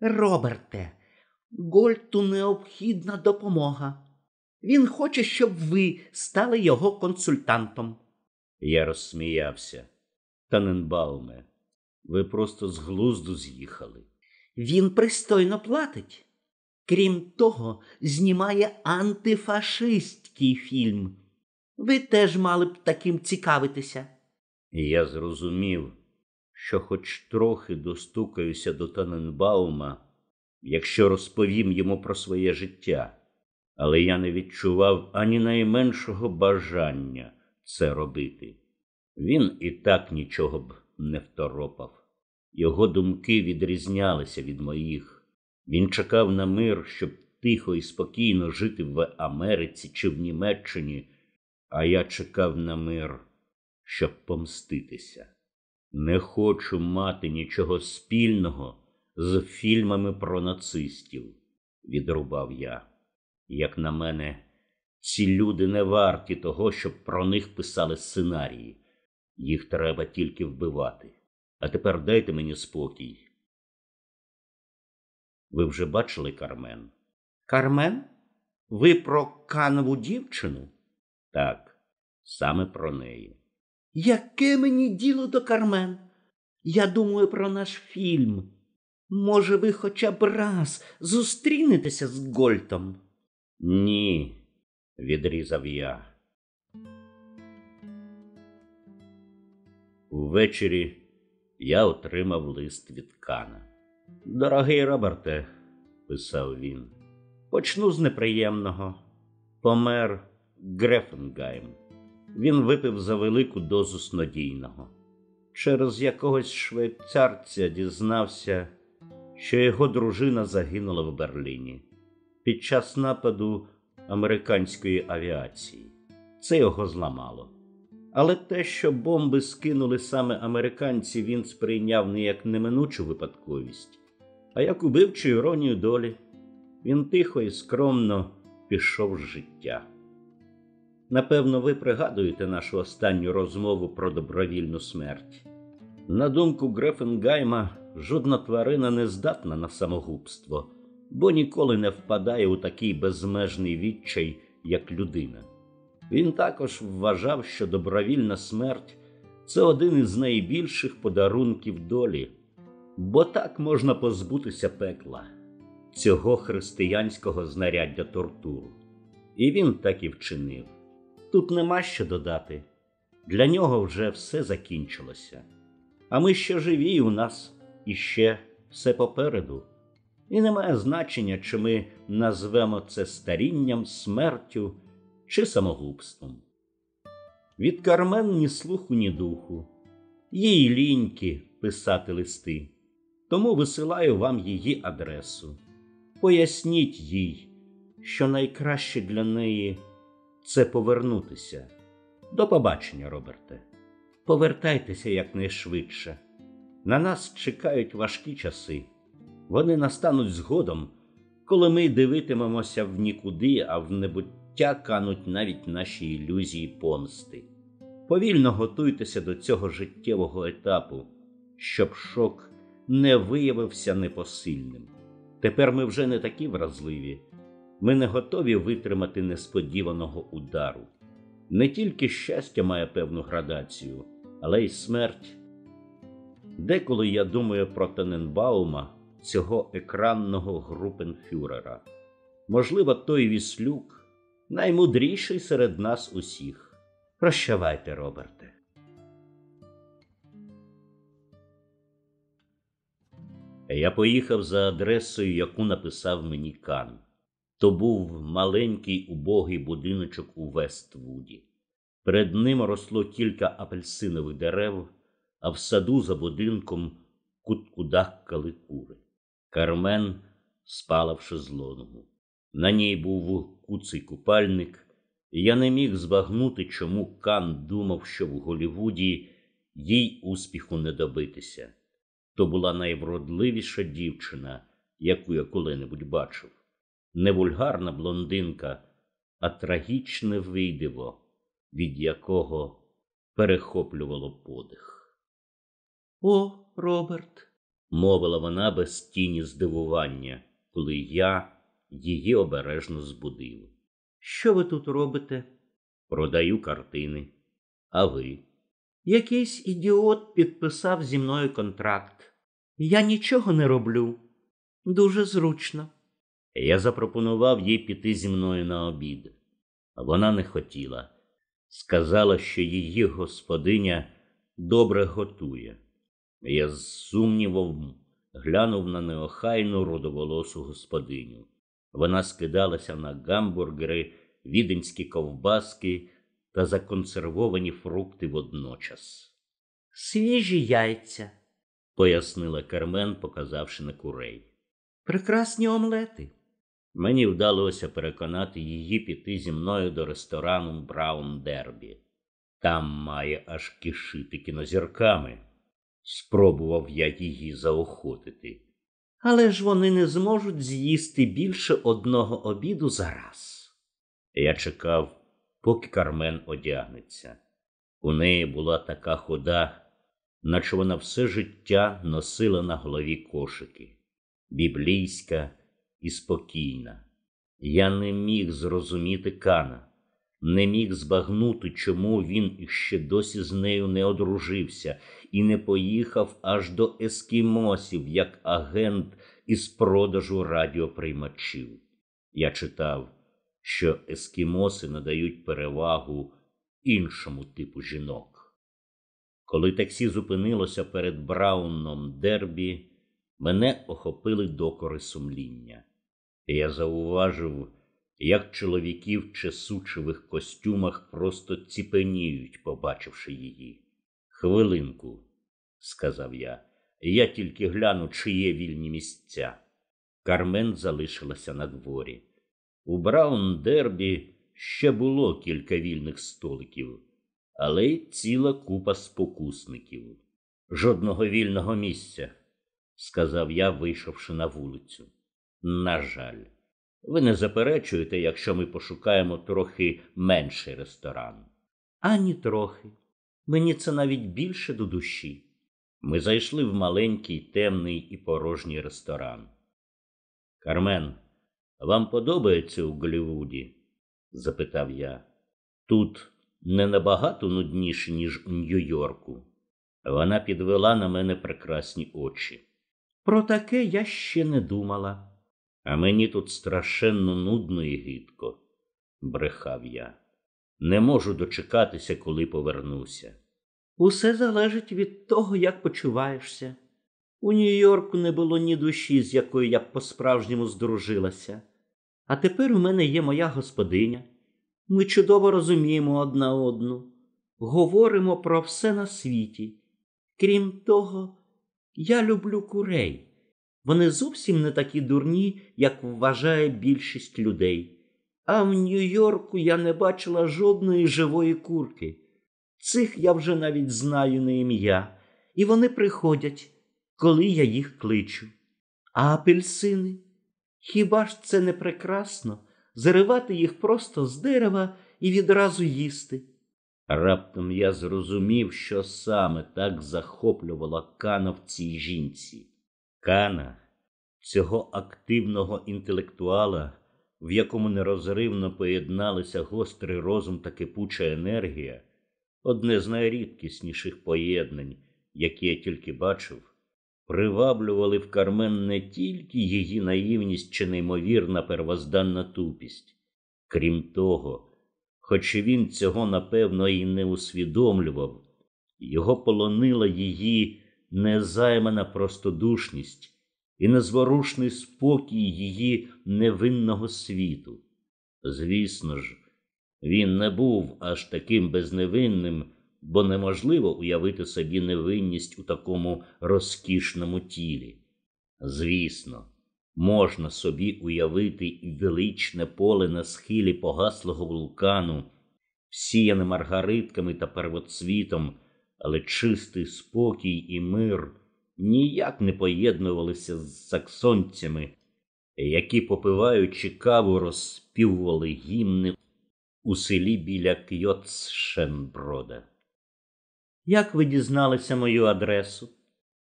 Роберте, Гольту необхідна допомога. Він хоче, щоб ви стали його консультантом. Я розсміявся. Таненбауме, ви просто з глузду з'їхали. Він пристойно платить. Крім того, знімає антифашистський фільм. Ви теж мали б таким цікавитися. І я зрозумів, що хоч трохи достукаюся до Таненбаума, якщо розповім йому про своє життя, але я не відчував ані найменшого бажання це робити. Він і так нічого б не второпав. Його думки відрізнялися від моїх. Він чекав на мир, щоб тихо і спокійно жити в Америці чи в Німеччині, а я чекав на мир, щоб помститися. Не хочу мати нічого спільного з фільмами про нацистів, відрубав я. Як на мене, ці люди не варті того, щоб про них писали сценарії. Їх треба тільки вбивати. А тепер дайте мені спокій. Ви вже бачили Кармен? Кармен? Ви про канову дівчину? Так, саме про неї. Яке мені діло до Кармен? Я думаю про наш фільм. Може, ви хоча б раз зустрінетеся з Гольтом? Ні, відрізав я. Ввечері я отримав лист від Кана. Дорогий Роберте, писав він, почну з неприємного. Помер Грефенгайм. Він випив за велику дозу снодійного. Через якогось швейцарця дізнався, що його дружина загинула в Берліні під час нападу американської авіації. Це його зламало. Але те, що бомби скинули саме американці, він сприйняв не як неминучу випадковість, а як убивчу іронію долі. Він тихо і скромно пішов з життя. Напевно, ви пригадуєте нашу останню розмову про добровільну смерть. На думку Грефенгайма, жодна тварина не здатна на самогубство, бо ніколи не впадає у такий безмежний відчай, як людина. Він також вважав, що добровільна смерть це один із найбільших подарунків долі, бо так можна позбутися пекла, цього християнського знаряддя тортуру. І він так і вчинив. Тут нема що додати. Для нього вже все закінчилося. А ми ще живі, і у нас іще все попереду. І немає значення, чи ми назвемо це старінням, смертю чи самогубством. Від Кармен ні слуху, ні духу, їй ліньки писати листи, тому висилаю вам її адресу. Поясніть їй, що найкраще для неї це повернутися. До побачення, Роберте. Повертайтеся якнайшвидше. На нас чекають важкі часи. Вони настануть згодом, коли ми дивитимемося в нікуди, а в небуття кануть навіть наші ілюзії помсти. Повільно готуйтеся до цього життєвого етапу, щоб шок не виявився непосильним. Тепер ми вже не такі вразливі, ми не готові витримати несподіваного удару. Не тільки щастя має певну градацію, але й смерть. Деколи я думаю про Тененбаума, цього екранного групенфюрера. Можливо, той віслюк наймудріший серед нас усіх. Прощавайте, Роберте. Я поїхав за адресою, яку написав мені Кан. То був маленький убогий будиночок у Вествуді. Перед ним росло кілька апельсинових дерев, а в саду за будинком куткудахкали кури. Кармен спала в шезлонгу. На ній був куций купальник, і я не міг збагнути, чому Кан думав, що в Голівуді їй успіху не добитися. То була найвродливіша дівчина, яку я коли-небудь бачив. Не вульгарна блондинка, а трагічне видиво, від якого перехоплювало подих. О, Роберт, мовила вона без тіні здивування, коли я її обережно збудив. що ви тут робите? Продаю картини. А ви? Якийсь ідіот підписав зі мною контракт. Я нічого не роблю. Дуже зручно. Я запропонував їй піти зі мною на обід, вона не хотіла. Сказала, що її господиня добре готує. Я з сумнівом глянув на неохайну рудоволосу господиню. Вона скидалася на гамбургери, віденські ковбаски та законсервовані фрукти водночас. Свіжі яйця, Пояснила Кармен, показавши на курей. прекрасні омлети. Мені вдалося переконати її піти зі мною до ресторану Браун Дербі. Там має аж кишити кінозірками. Спробував я її заохотити. Але ж вони не зможуть з'їсти більше одного обіду за раз. Я чекав, поки Кармен одягнеться. У неї була така хода, наче вона все життя носила на голові кошики, біблійська і спокійна. Я не міг зрозуміти Кана, не міг збагнути, чому він іще досі з нею не одружився і не поїхав аж до ескімосів як агент із продажу радіоприймачів. Я читав, що ескімоси надають перевагу іншому типу жінок. Коли таксі зупинилося перед Брауном Дербі, мене охопили докори сумління. Я зауважив, як чоловіки в чесучевих костюмах просто ціпеніють, побачивши її. Хвилинку, сказав я, я тільки гляну, чи є вільні місця. Кармен залишилася на дворі. У Браун Дербі ще було кілька вільних столиків, але й ціла купа спокусників. Жодного вільного місця, сказав я, вийшовши на вулицю. На жаль, ви не заперечуєте, якщо ми пошукаємо трохи менший ресторан. Ані трохи. Мені це навіть більше до душі. Ми зайшли в маленький, темний і порожній ресторан. Кармен, вам подобається у Голлівуді? запитав я. Тут не набагато нудніше, ніж у Нью-Йорку. Вона підвела на мене прекрасні очі. Про таке я ще не думала. А мені тут страшенно нудно і гидко, брехав я. Не можу дочекатися, коли повернуся. Усе залежить від того, як почуваєшся. У Нью-Йорку не було ні душі, з якою я б по-справжньому здружилася. А тепер у мене є моя господиня. Ми чудово розуміємо одна одну, говоримо про все на світі. Крім того, я люблю курей. Вони зовсім не такі дурні, як вважає більшість людей. А в Нью-Йорку я не бачила жодної живої курки. Цих я вже навіть знаю на ім'я, і вони приходять, коли я їх кличу. А апельсини? Хіба ж це не прекрасно заривати їх просто з дерева і відразу їсти? Раптом я зрозумів, що саме так захоплювала Кана в цій жінці. Кана, цього активного інтелектуала, в якому нерозривно поєдналися гострий розум та кипуча енергія, одне з найрідкісніших поєднань, які я тільки бачив, приваблювали в Кармен не тільки її наївність чи неймовірна первозданна тупість. Крім того, хоч він цього напевно і не усвідомлював, його полонила її незаймана простодушність і незворушний спокій її невинного світу. Звісно ж, він не був аж таким безневинним, бо неможливо уявити собі невинність у такому розкішному тілі. Звісно, можна собі уявити величне поле на схилі погаслого вулкану, всіяне маргаритками та первоцвітом, але чистий спокій і мир ніяк не поєднувалися з саксонцями, які, попиваючи каву, розспівували гімни у селі біля Кйотсшенброда. Як ви дізналися мою адресу?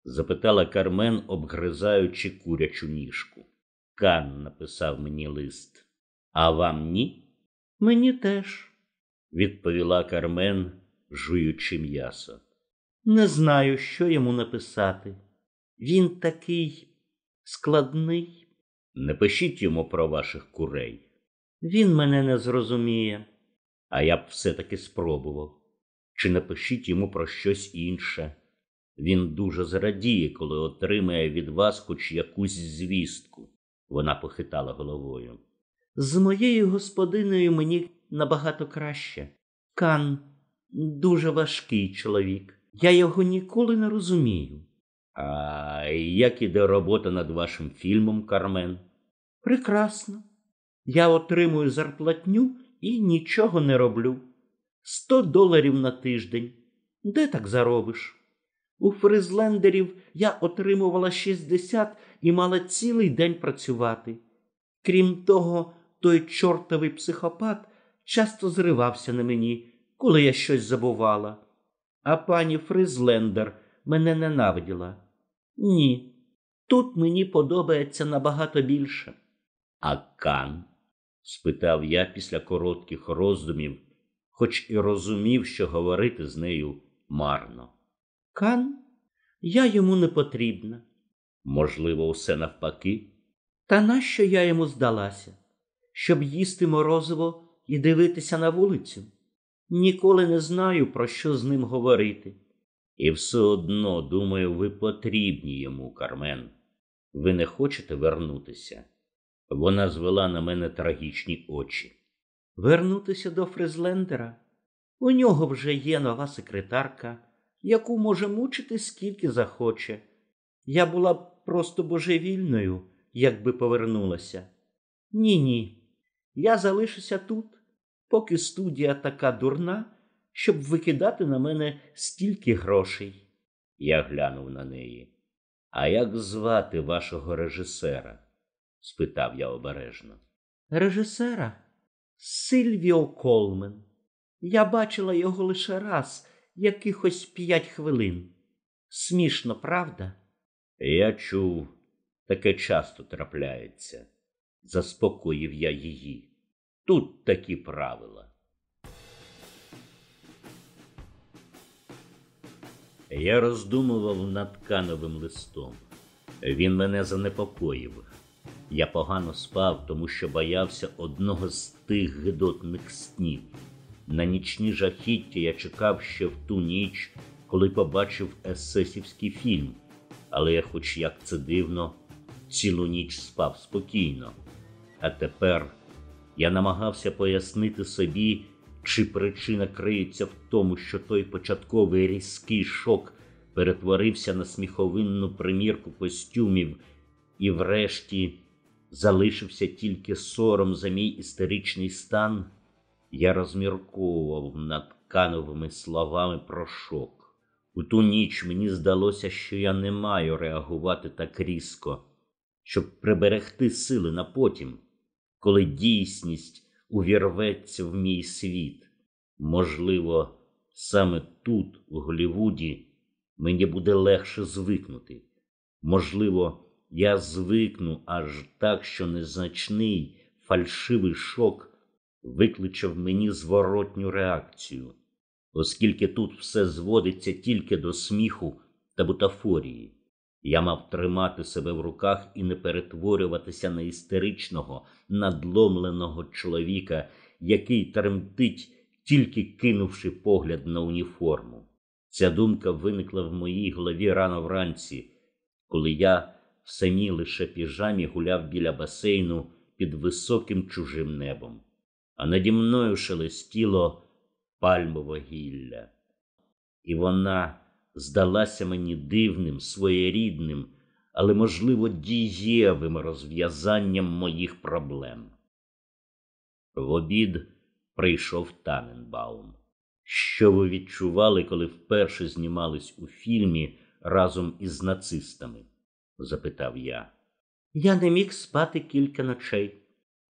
запитала Кармен, обгризаючи курячу ніжку. Кан написав мені лист. А вам ні? Мені теж, відповіла Кармен, жуючи м'ясо. Не знаю, що йому написати. Він такий складний. Не пишіть йому про ваших курей. Він мене не зрозуміє. А я б все-таки спробував. Чи напишіть йому про щось інше. Він дуже зрадіє, коли отримає від вас хоч якусь звістку. Вона похитала головою. З моєю господиною мені набагато краще. Кан дуже важкий чоловік. Я його ніколи не розумію. А як іде робота над вашим фільмом, Кармен? Прекрасно. Я отримую зарплатню і нічого не роблю. Сто доларів на тиждень. Де так заробиш? У Фризлендерів я отримувала 60 і мала цілий день працювати. Крім того, той чортовий психопат часто зривався на мені, коли я щось забувала. А пані Фризлендер мене ненавиділа. Ні, тут мені подобається набагато більше. А Кан? спитав я після коротких роздумів, хоч і розумів, що говорити з нею марно. Кан, я йому не потрібна. Можливо, все навпаки. Та нащо я йому здалася? Щоб їсти морозиво і дивитися на вулицю? Ніколи не знаю, про що з ним говорити. І все одно, думаю, ви потрібні йому, Кармен. Ви не хочете вернутися? Вона звела на мене трагічні очі. Вернутися до Фризлендера? У нього вже є нова секретарка, яку може мучити скільки захоче. Я була б просто божевільною, якби повернулася. Ні, ні. Я залишуся тут, поки студія така дурна, щоб викидати на мене стільки грошей. Я глянув на неї. А як звати вашого режисера? спитав я обережно. Режисера Сильвіо Колмен. Я бачила його лише раз, якихось п'ять хвилин. Смішно, правда? Я чув, таке часто трапляється, заспокоїв я її. Тут такі правила. Я роздумував над кановим листом. Він мене занепокоїв. Я погано спав, тому що боявся одного з тих гидотних снів. На нічні жахіття я чекав ще в ту ніч, коли побачив есесівський фільм, але я, хоч як це дивно, цілу ніч спав спокійно. А тепер я намагався пояснити собі, чи причина криється в тому, що той початковий різкий шок перетворився на сміховинну примірку костюмів, і, врешті, залишився тільки сором за мій істеричний стан. Я розмірковував над кановими словами про шок. У ту ніч мені здалося, що я не маю реагувати так різко, щоб приберегти сили на потім, коли дійсність увірветься в мій світ. Можливо, саме тут, у Голлівуді, мені буде легше звикнути. Можливо, я звикну аж так, що незначний фальшивий шок викличе в мені зворотню реакцію, оскільки тут все зводиться тільки до сміху та бутафорії. Я мав тримати себе в руках і не перетворюватися на істеричного, надломленого чоловіка, який тремтить, тільки кинувши погляд на уніформу. Ця думка виникла в моїй голові рано вранці, коли я в самій лише піжамі гуляв біля басейну під високим чужим небом, а наді мною шелестіло пальмове гілля. І вона здалася мені дивним, своєрідним, але, можливо, дієвим розв'язанням моїх проблем. В обід прийшов Таненбаум. Що ви відчували, коли вперше знімались у фільмі разом із нацистами? запитав я. Я не міг спати кілька ночей,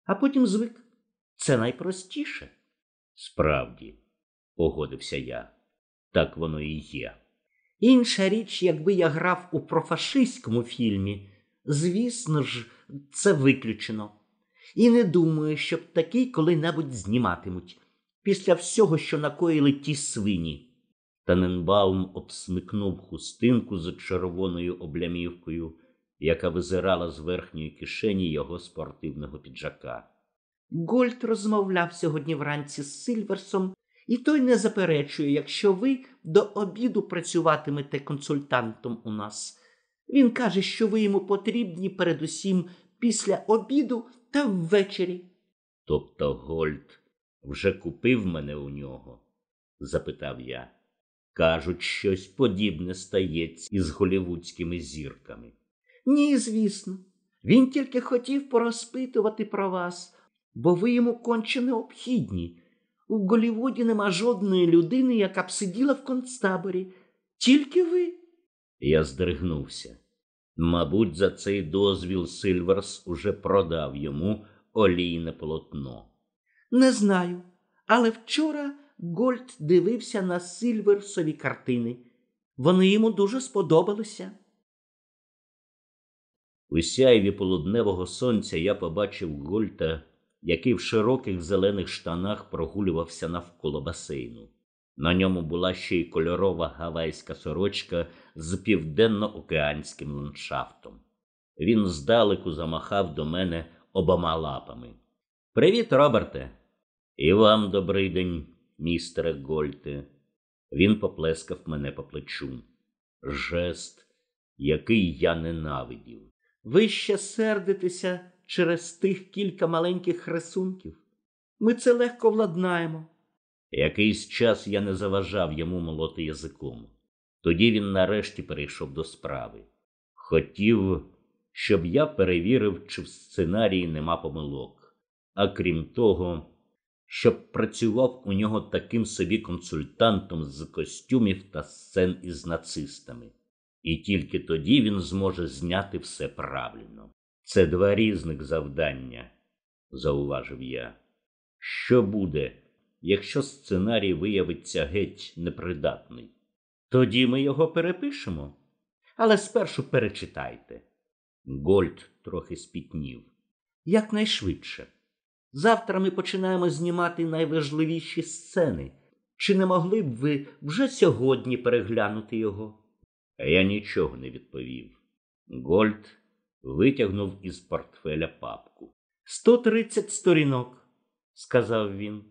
а потім звик. Це найпростіше. Справді, погодився я, так воно і є. Інша річ, якби я грав у профашистському фільмі, звісно ж, це виключено. І не думаю, щоб такий коли-небудь зніматимуть після всього, що накоїли ті свині. Таненбаум обсмикнув хустинку з червоною облямівкою, яка визирала з верхньої кишені його спортивного піджака. Гольд розмовляв сьогодні вранці з Сильверсом, і той не заперечує, якщо ви до обіду працюватимете консультантом у нас. Він каже, що ви йому потрібні передусім після обіду та ввечері. Тобто Гольд вже купив мене у нього? запитав я. Кажуть, щось подібне стається із голівудськими зірками. Ні, звісно. Він тільки хотів порозпитувати про вас, бо ви йому конче необхідні. У Голівуді нема жодної людини, яка б сиділа в концтаборі. Тільки ви. Я здригнувся. Мабуть, за цей дозвіл Сильверс уже продав йому олійне полотно. Не знаю, але вчора Гольд дивився на Сильверсові картини. Вони йому дуже сподобалися. У сяйві полудневого сонця я побачив Гольта, який в широких зелених штанах прогулювався навколо басейну. На ньому була ще й кольорова гавайська сорочка з південно-океанським ландшафтом. Він здалеку замахав до мене обома лапами. Привіт, Роберте! І вам добрий день, містере Гольте. Він поплескав мене по плечу. Жест, який я ненавидів. Ви ще сердитеся через тих кілька маленьких рисунків. Ми це легко владнаємо. Якийсь час я не заважав йому молоти язиком. Тоді він нарешті перейшов до справи. Хотів, щоб я перевірив, чи в сценарії нема помилок, а крім того, щоб працював у нього таким собі консультантом з костюмів та сцен із нацистами. І тільки тоді він зможе зняти все правильно. Це два різних завдання, зауважив я. Що буде, якщо сценарій виявиться геть непридатний? Тоді ми його перепишемо. Але спершу перечитайте. Гольд трохи спітнів. Якнайшвидше. Завтра ми починаємо знімати найважливіші сцени. Чи не могли б ви вже сьогодні переглянути його? Я нічого не відповів. Гольд витягнув із портфеля папку. Сто тридцять сторінок, сказав він.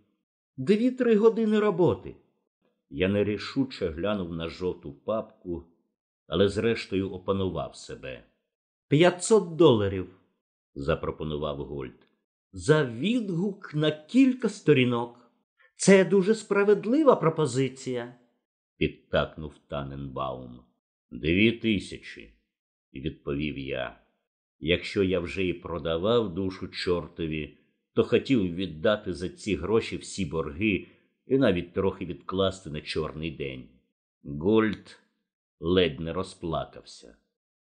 Дві-три години роботи. Я нерішуче глянув на жовту папку, але зрештою опанував себе. П'ятсот доларів, запропонував Гольд. За відгук на кілька сторінок. Це дуже справедлива пропозиція, підтакнув Таненбаум. Дві тисячі, відповів я. Якщо я вже і продавав душу чортові, то хотів віддати за ці гроші всі борги і навіть трохи відкласти на чорний день. Гольд ледь не розплакався.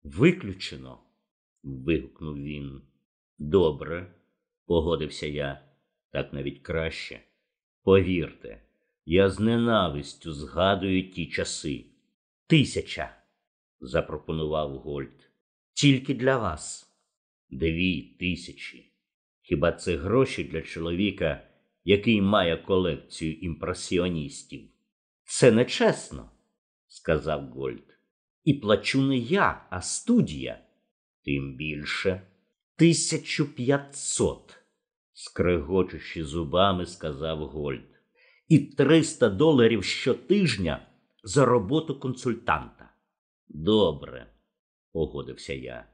Виключено. вигукнув він. Добре, погодився я, так навіть краще. Повірте, я з ненавистю згадую ті часи. Тисяча, запропонував Гольд. Тільки для вас. Дві тисячі. Хіба це гроші для чоловіка, який має колекцію імпресіоністів? Це нечесно, сказав Гольд. І плачу не я, а студія. Тим більше. Тисячу п'ятсот, скрегочучи зубами, сказав Гольд. І триста доларів щотижня за роботу консультанта. Добре, погодився я.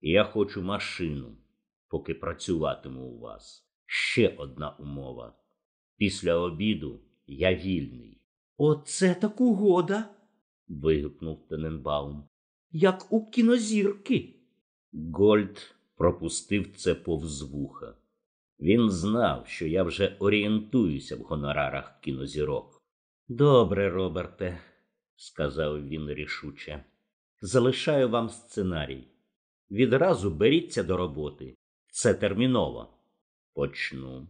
Я хочу машину, поки працюватиму у вас. Ще одна умова. Після обіду я вільний. Оце так угода. вигукнув Тененбаум. Як у кінозірки. Гольд пропустив це повз вуха. Він знав, що я вже орієнтуюся в гонорарах кінозірок. Добре, Роберте, сказав він рішуче. Залишаю вам сценарій. Відразу беріться до роботи. Це терміново. Почну.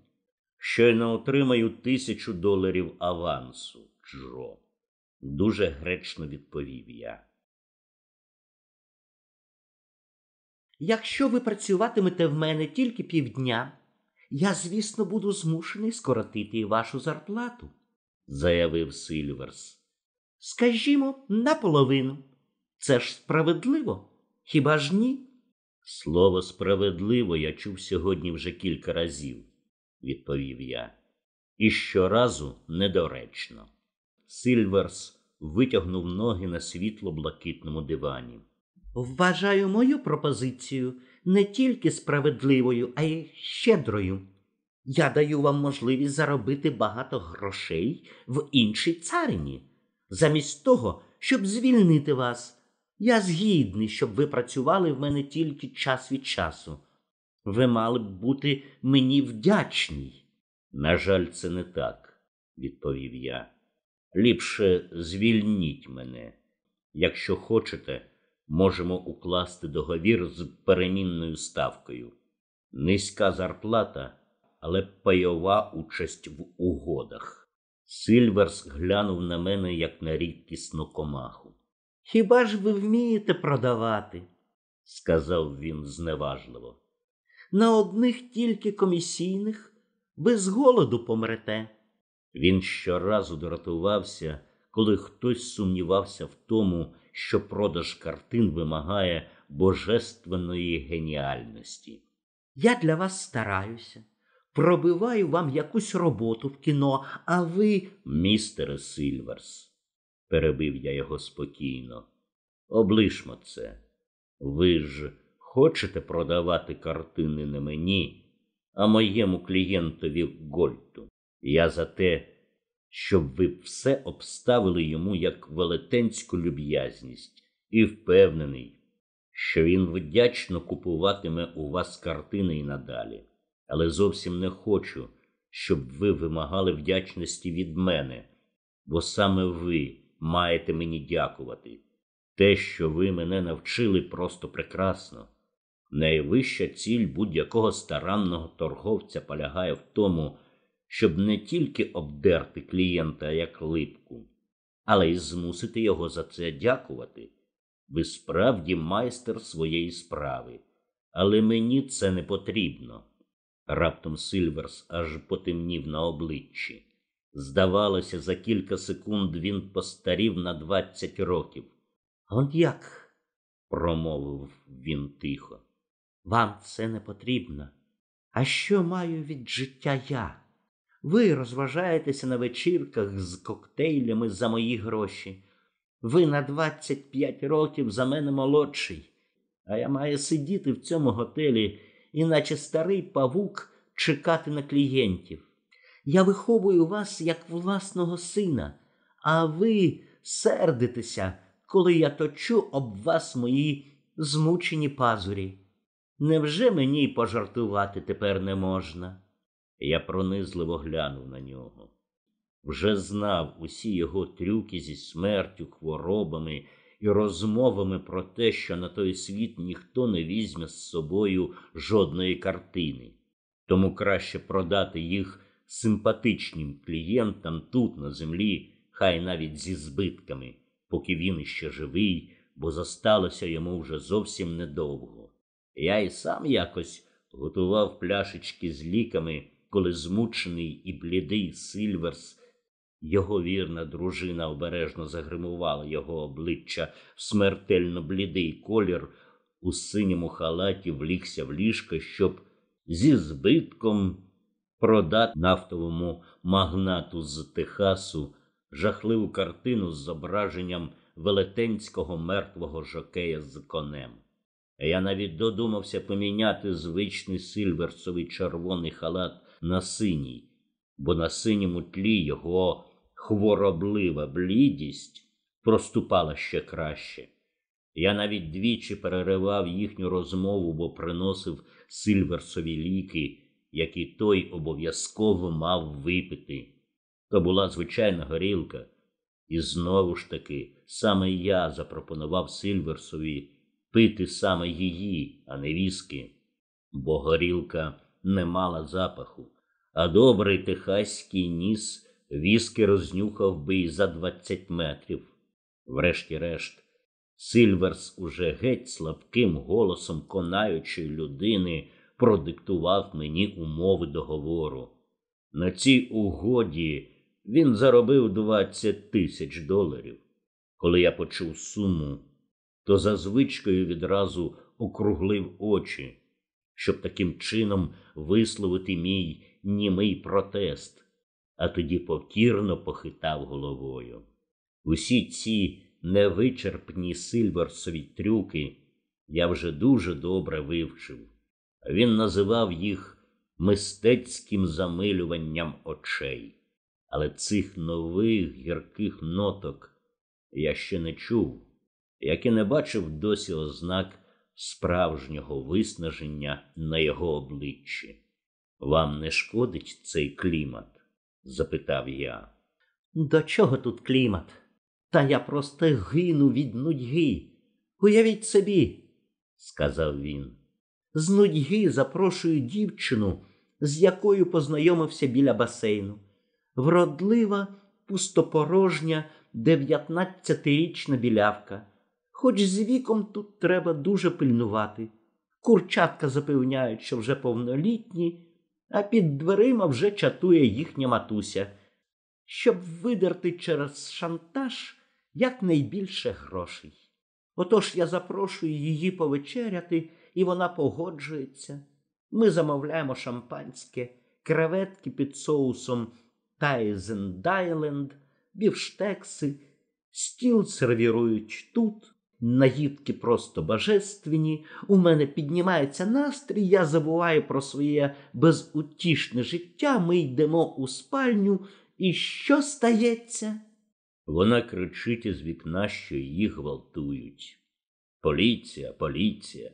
Щойно отримаю тисячу доларів авансу, Джо. Дуже гречно відповів я. Якщо ви працюватимете в мене тільки півдня, я, звісно, буду змушений скоротити вашу зарплату, заявив Сильверс. Скажімо, наполовину. Це ж справедливо, хіба ж ні? Слово справедливо я чув сьогодні вже кілька разів, відповів я. І щоразу недоречно. Сильверс витягнув ноги на світло блакитному дивані. Вважаю мою пропозицію не тільки справедливою, а й щедрою. Я даю вам можливість заробити багато грошей в іншій царині. Замість того, щоб звільнити вас, я згідний, щоб ви працювали в мене тільки час від часу. Ви мали б бути мені вдячні. На жаль, це не так, відповів я. Ліпше звільніть мене. Якщо хочете, можемо укласти договір з перемінною ставкою. Низька зарплата, але пайова участь в угодах. Сильверс глянув на мене, як на рідкісну комаху. Хіба ж ви вмієте продавати? сказав він зневажливо. На одних тільки комісійних ви з голоду помрете. Він щоразу дратувався, коли хтось сумнівався в тому, що продаж картин вимагає божественної геніальності. Я для вас стараюся, пробиваю вам якусь роботу в кіно, а ви, містере Сильверс, перебив я його спокійно. Облишмо це. Ви ж хочете продавати картини не мені, а моєму клієнтові Гольту. Я за те, щоб ви все обставили йому як велетенську люб'язність і впевнений, що він вдячно купуватиме у вас картини і надалі, але зовсім не хочу, щоб ви вимагали вдячності від мене, бо саме ви маєте мені дякувати. Те, що ви мене навчили, просто прекрасно. Найвища ціль будь-якого старанного торговця полягає в тому, щоб не тільки обдерти клієнта як липку, але й змусити його за це дякувати. Ви справді майстер своєї справи, але мені це не потрібно. Раптом Сильверс аж потемнів на обличчі. Здавалося, за кілька секунд він постарів на двадцять років. От як? промовив він тихо. Вам це не потрібно. А що маю від життя я? Ви розважаєтеся на вечірках з коктейлями за мої гроші. Ви на 25 років за мене молодший, а я маю сидіти в цьому готелі, іначе старий павук чекати на клієнтів. Я виховую вас як власного сина, а ви сердитеся, коли я точу об вас мої змучені пазурі. Невже мені пожартувати тепер не можна? Я пронизливо глянув на нього. Вже знав усі його трюки зі смертю, хворобами і розмовами про те, що на той світ ніхто не візьме з собою жодної картини, тому краще продати їх симпатичним клієнтам тут, на землі, хай навіть зі збитками, поки він іще живий, бо зосталося йому вже зовсім недовго. Я й сам якось готував пляшечки з ліками, коли змучений і блідий Сильверс, його вірна дружина обережно загримувала його обличчя в смертельно блідий колір, у синьому халаті влігся в ліжко, щоб зі збитком продати нафтовому магнату з Техасу жахливу картину з зображенням велетенського мертвого жокея з конем. Я навіть додумався поміняти звичний сильверсовий червоний халат на синій, бо на синьому тлі його хвороблива блідість проступала ще краще. Я навіть двічі переривав їхню розмову, бо приносив сильверсові ліки, які той обов'язково мав випити. То була звичайна горілка, і знову ж таки саме я запропонував Сильверсові пити саме її, а не віски, бо горілка не мала запаху, а добрий техаський ніс віски рознюхав би і за двадцять метрів. Врешті-решт, Сильверс уже геть слабким голосом конаючої людини продиктував мені умови договору. На цій угоді він заробив двадцять тисяч доларів. Коли я почув суму, то за звичкою відразу округлив очі, щоб таким чином висловити мій німий протест, а тоді покірно похитав головою. Усі ці невичерпні сильверсові трюки я вже дуже добре вивчив. Він називав їх мистецьким замилюванням очей, але цих нових гірких ноток я ще не чув як і не бачив досі ознак справжнього виснаження на його обличчі. Вам не шкодить цей клімат? запитав я. До чого тут клімат? Та я просто гину від нудьги. Уявіть собі, сказав він. З нудьги запрошую дівчину, з якою познайомився біля басейну. Вродлива, пустопорожня, дев'ятнадцятирічна білявка. Хоч з віком тут треба дуже пильнувати. Курчатка запевняють, що вже повнолітні, а під дверима вже чатує їхня матуся, щоб видерти через шантаж якнайбільше грошей. Отож я запрошую її повечеряти, і вона погоджується. Ми замовляємо шампанське, креветки під соусом Тайзендайленд, бівштекси Стіл сервірують тут, наїдки просто божественні. У мене піднімається настрій, я забуваю про своє безутішне життя. Ми йдемо у спальню, і що стається? Вона кричить із вікна, що її гвалтують. Поліція, поліція.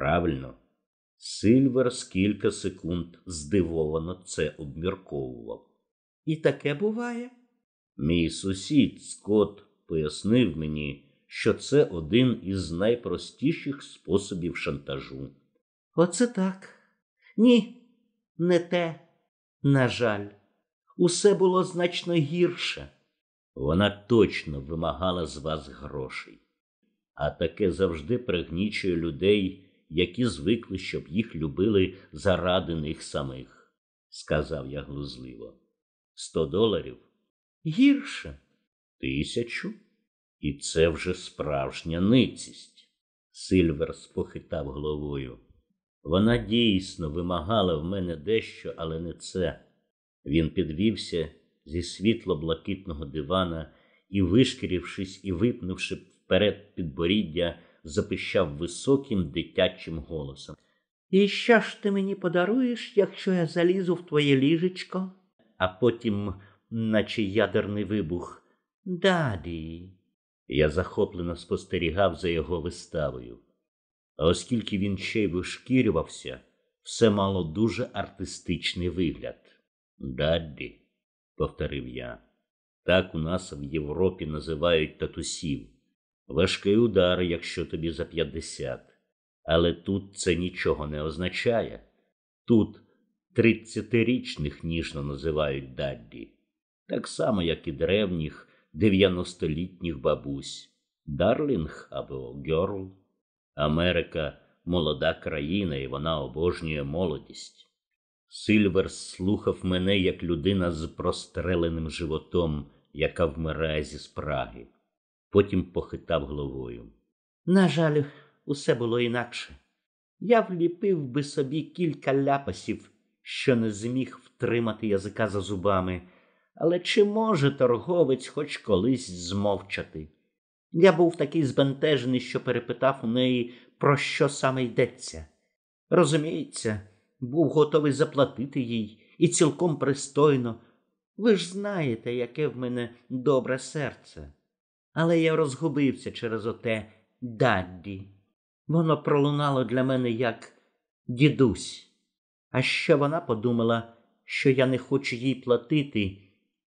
Правильно. Сильверс кілька секунд здивовано це обмірковував. І таке буває. Мій сусід Скотт пояснив мені, що це один із найпростіших способів шантажу. Оце так. Ні, не те. На жаль, усе було значно гірше. Вона точно вимагала з вас грошей, а таке завжди пригнічує людей, які звикли, щоб їх любили заради них самих, сказав я глузливо. Сто доларів Гірше. тисячу, і це вже справжня ницість. Сильверс похитав головою. Вона дійсно вимагала в мене дещо, але не це. Він підвівся зі світло-блакитного дивана і, вишкірившись і випнувши вперед підборіддя, запищав високим дитячим голосом. І що ж ти мені подаруєш, якщо я залізу в твоє ліжечко? А потім, наче ядерний вибух, даді. Я захоплено спостерігав за його виставою. А оскільки він ще й вишкірювався, все мало дуже артистичний вигляд. Дадді, повторив я, так у нас в Європі називають татусів. Важкий удар, якщо тобі за п'ятдесят. Але тут це нічого не означає. Тут тридцятирічних ніжно називають дадді, так само, як і древніх дев'яностолітніх бабусь, Дарлінг або Гьорл. Америка молода країна, і вона обожнює молодість. Сильверс слухав мене як людина з простреленим животом, яка вмирає зі спраги. Потім похитав головою. На жаль, усе було інакше. Я вліпив би собі кілька ляпасів, що не зміг втримати язика за зубами, але чи може торговець хоч колись змовчати? Я був такий збентежений, що перепитав у неї, про що саме йдеться. Розуміється, був готовий заплатити їй і цілком пристойно. Ви ж знаєте, яке в мене добре серце. Але я розгубився через оте Daddy. Воно пролунало для мене як дідусь. А ще вона подумала, що я не хочу їй платити,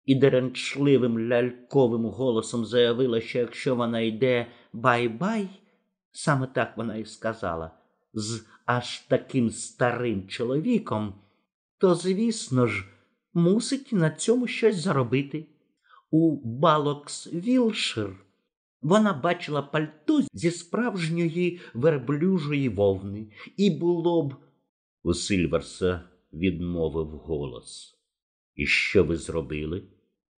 і деренчливим ляльковим голосом заявила, що якщо вона йде бай-бай, саме так вона і сказала, з аж таким старим чоловіком, то, звісно ж, мусить на цьому щось заробити. У Балокс Вілшир вона бачила пальто зі справжньої верблюжої вовни, і було б. У Сильверса відмовив голос. І що ви зробили?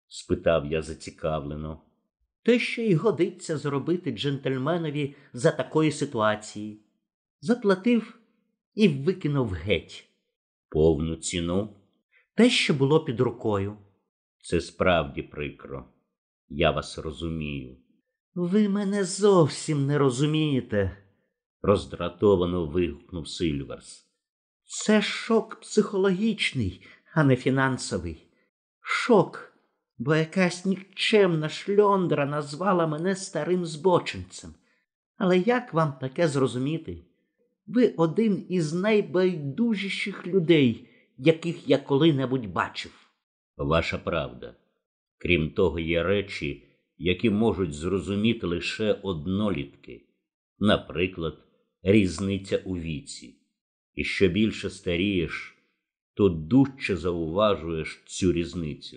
спитав я зацікавлено. Те, що й годиться зробити джентльменові за такої ситуації. Заплатив і викинув геть. Повну ціну? Те, що було під рукою. Це справді прикро. Я вас розумію. Ви мене зовсім не розумієте, роздратовано вигукнув Сильверс. Це шок психологічний, а не фінансовий. Шок, бо якась нікчемна шльондра назвала мене старим збочинцем. Але як вам таке зрозуміти? Ви один із найбайдужіших людей, яких я коли-небудь бачив. Ваша правда. Крім того, є речі, які можуть зрозуміти лише однолітки, наприклад, різниця у віці. І що більше старієш, то дужче зауважуєш цю різницю.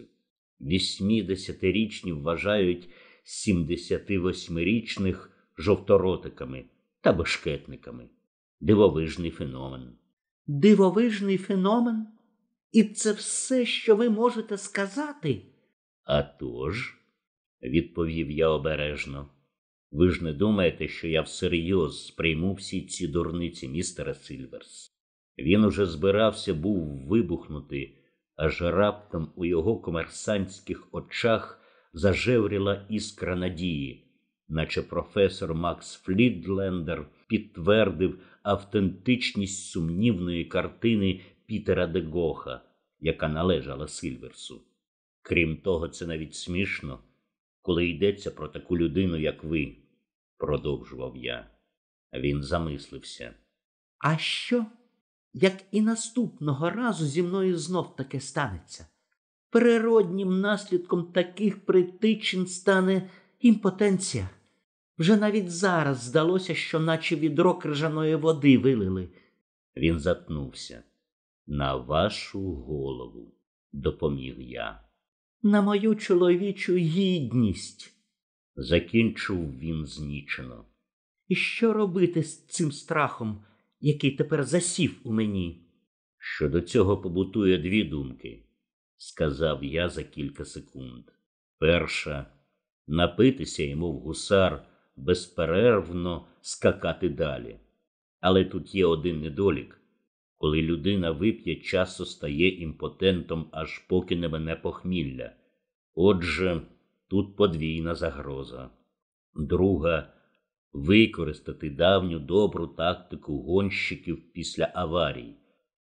Вісьмідесятирічні вважають сімдесятивосьмирічних жовторотиками та бешкетниками. Дивовижний феномен. Дивовижний феномен? І це все, що ви можете сказати? «А тож», – відповів я обережно. Ви ж не думаєте, що я всерйоз сприйму всі ці дурниці містера Сильверс? Він уже збирався був вибухнути, аж раптом у його комерсантських очах зажевріла іскра надії, наче професор Макс Флідлендер підтвердив автентичність сумнівної картини Пітера де Гоха, яка належала Сильверсу. Крім того, це навіть смішно, коли йдеться про таку людину, як ви, продовжував я. Він замислився. А що, як і наступного разу зі мною знов таке станеться? Природнім наслідком таких притичин стане імпотенція. Вже навіть зараз здалося, що наче відро крижаної води вилили. Він затнувся. На вашу голову, допоміг я. На мою чоловічу гідність. Закінчив він знічено. І що робити з цим страхом, який тепер засів у мені? Щодо цього побутує дві думки, сказав я за кілька секунд. Перша напитися і, мов гусар, безперервно скакати далі. Але тут є один недолік. Коли людина вип'є, часто стає імпотентом, аж поки не мене похмілля. Отже, тут подвійна загроза. Друга використати давню добру тактику гонщиків після аварій,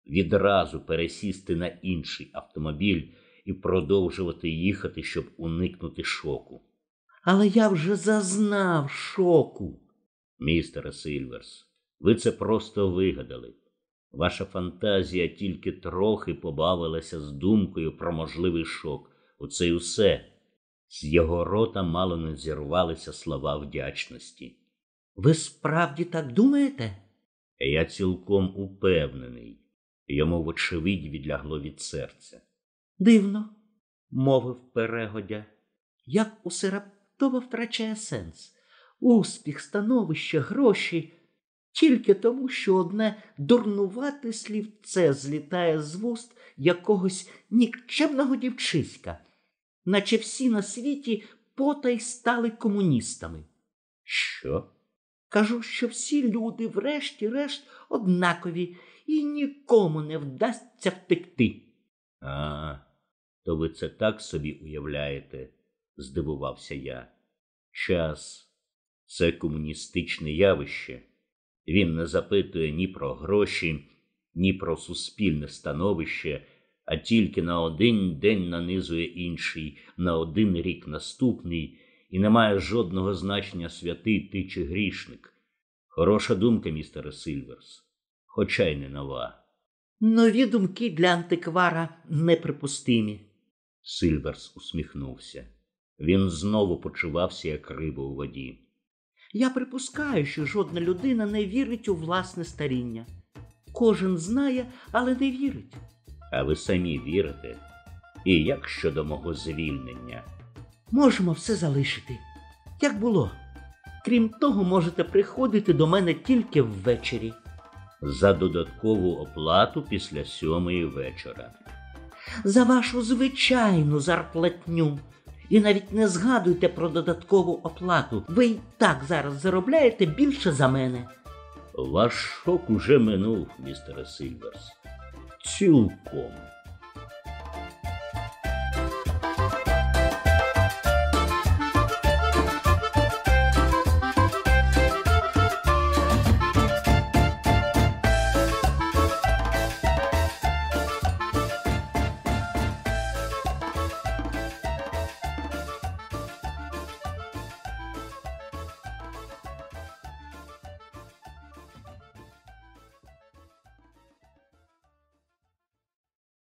відразу пересісти на інший автомобіль і продовжувати їхати, щоб уникнути шоку. Але я вже зазнав шоку. Містере Сильверс, ви це просто вигадали. Ваша фантазія тільки трохи побавилася з думкою про можливий шок. Оце й усе. З його рота мало не зірвалися слова вдячності. Ви справді так думаєте? Я цілком упевнений. Йому, вочевидь, відлягло від серця. Дивно, мовив перегодя. Як усе раптово втрачає сенс. Успіх, становище, гроші. Тільки тому, що одне дурнувате слівце злітає з вуст якогось нікчемного дівчиська, наче всі на світі потай стали комуністами. Що? Кажу, що всі люди, врешті-решт, однакові, і нікому не вдасться втекти. А, то ви це так собі уявляєте, здивувався я. Час це комуністичне явище. Він не запитує ні про гроші, ні про суспільне становище, а тільки на один день нанизує інший, на один рік наступний, і не має жодного значення святий ти чи грішник. Хороша думка, містере Сильверс, хоча й не нова. Нові думки для антиквара неприпустимі. Сильверс усміхнувся. Він знову почувався, як риба у воді. Я припускаю, що жодна людина не вірить у власне старіння. Кожен знає, але не вірить. А ви самі вірите? І як щодо мого звільнення? Можемо все залишити, як було. Крім того, можете приходити до мене тільки ввечері. За додаткову оплату після сьомої вечора. За вашу звичайну зарплатню. І навіть не згадуйте про додаткову оплату. Ви й так зараз заробляєте більше за мене. Ваш шок уже минув, містере Сильверс. Цілком.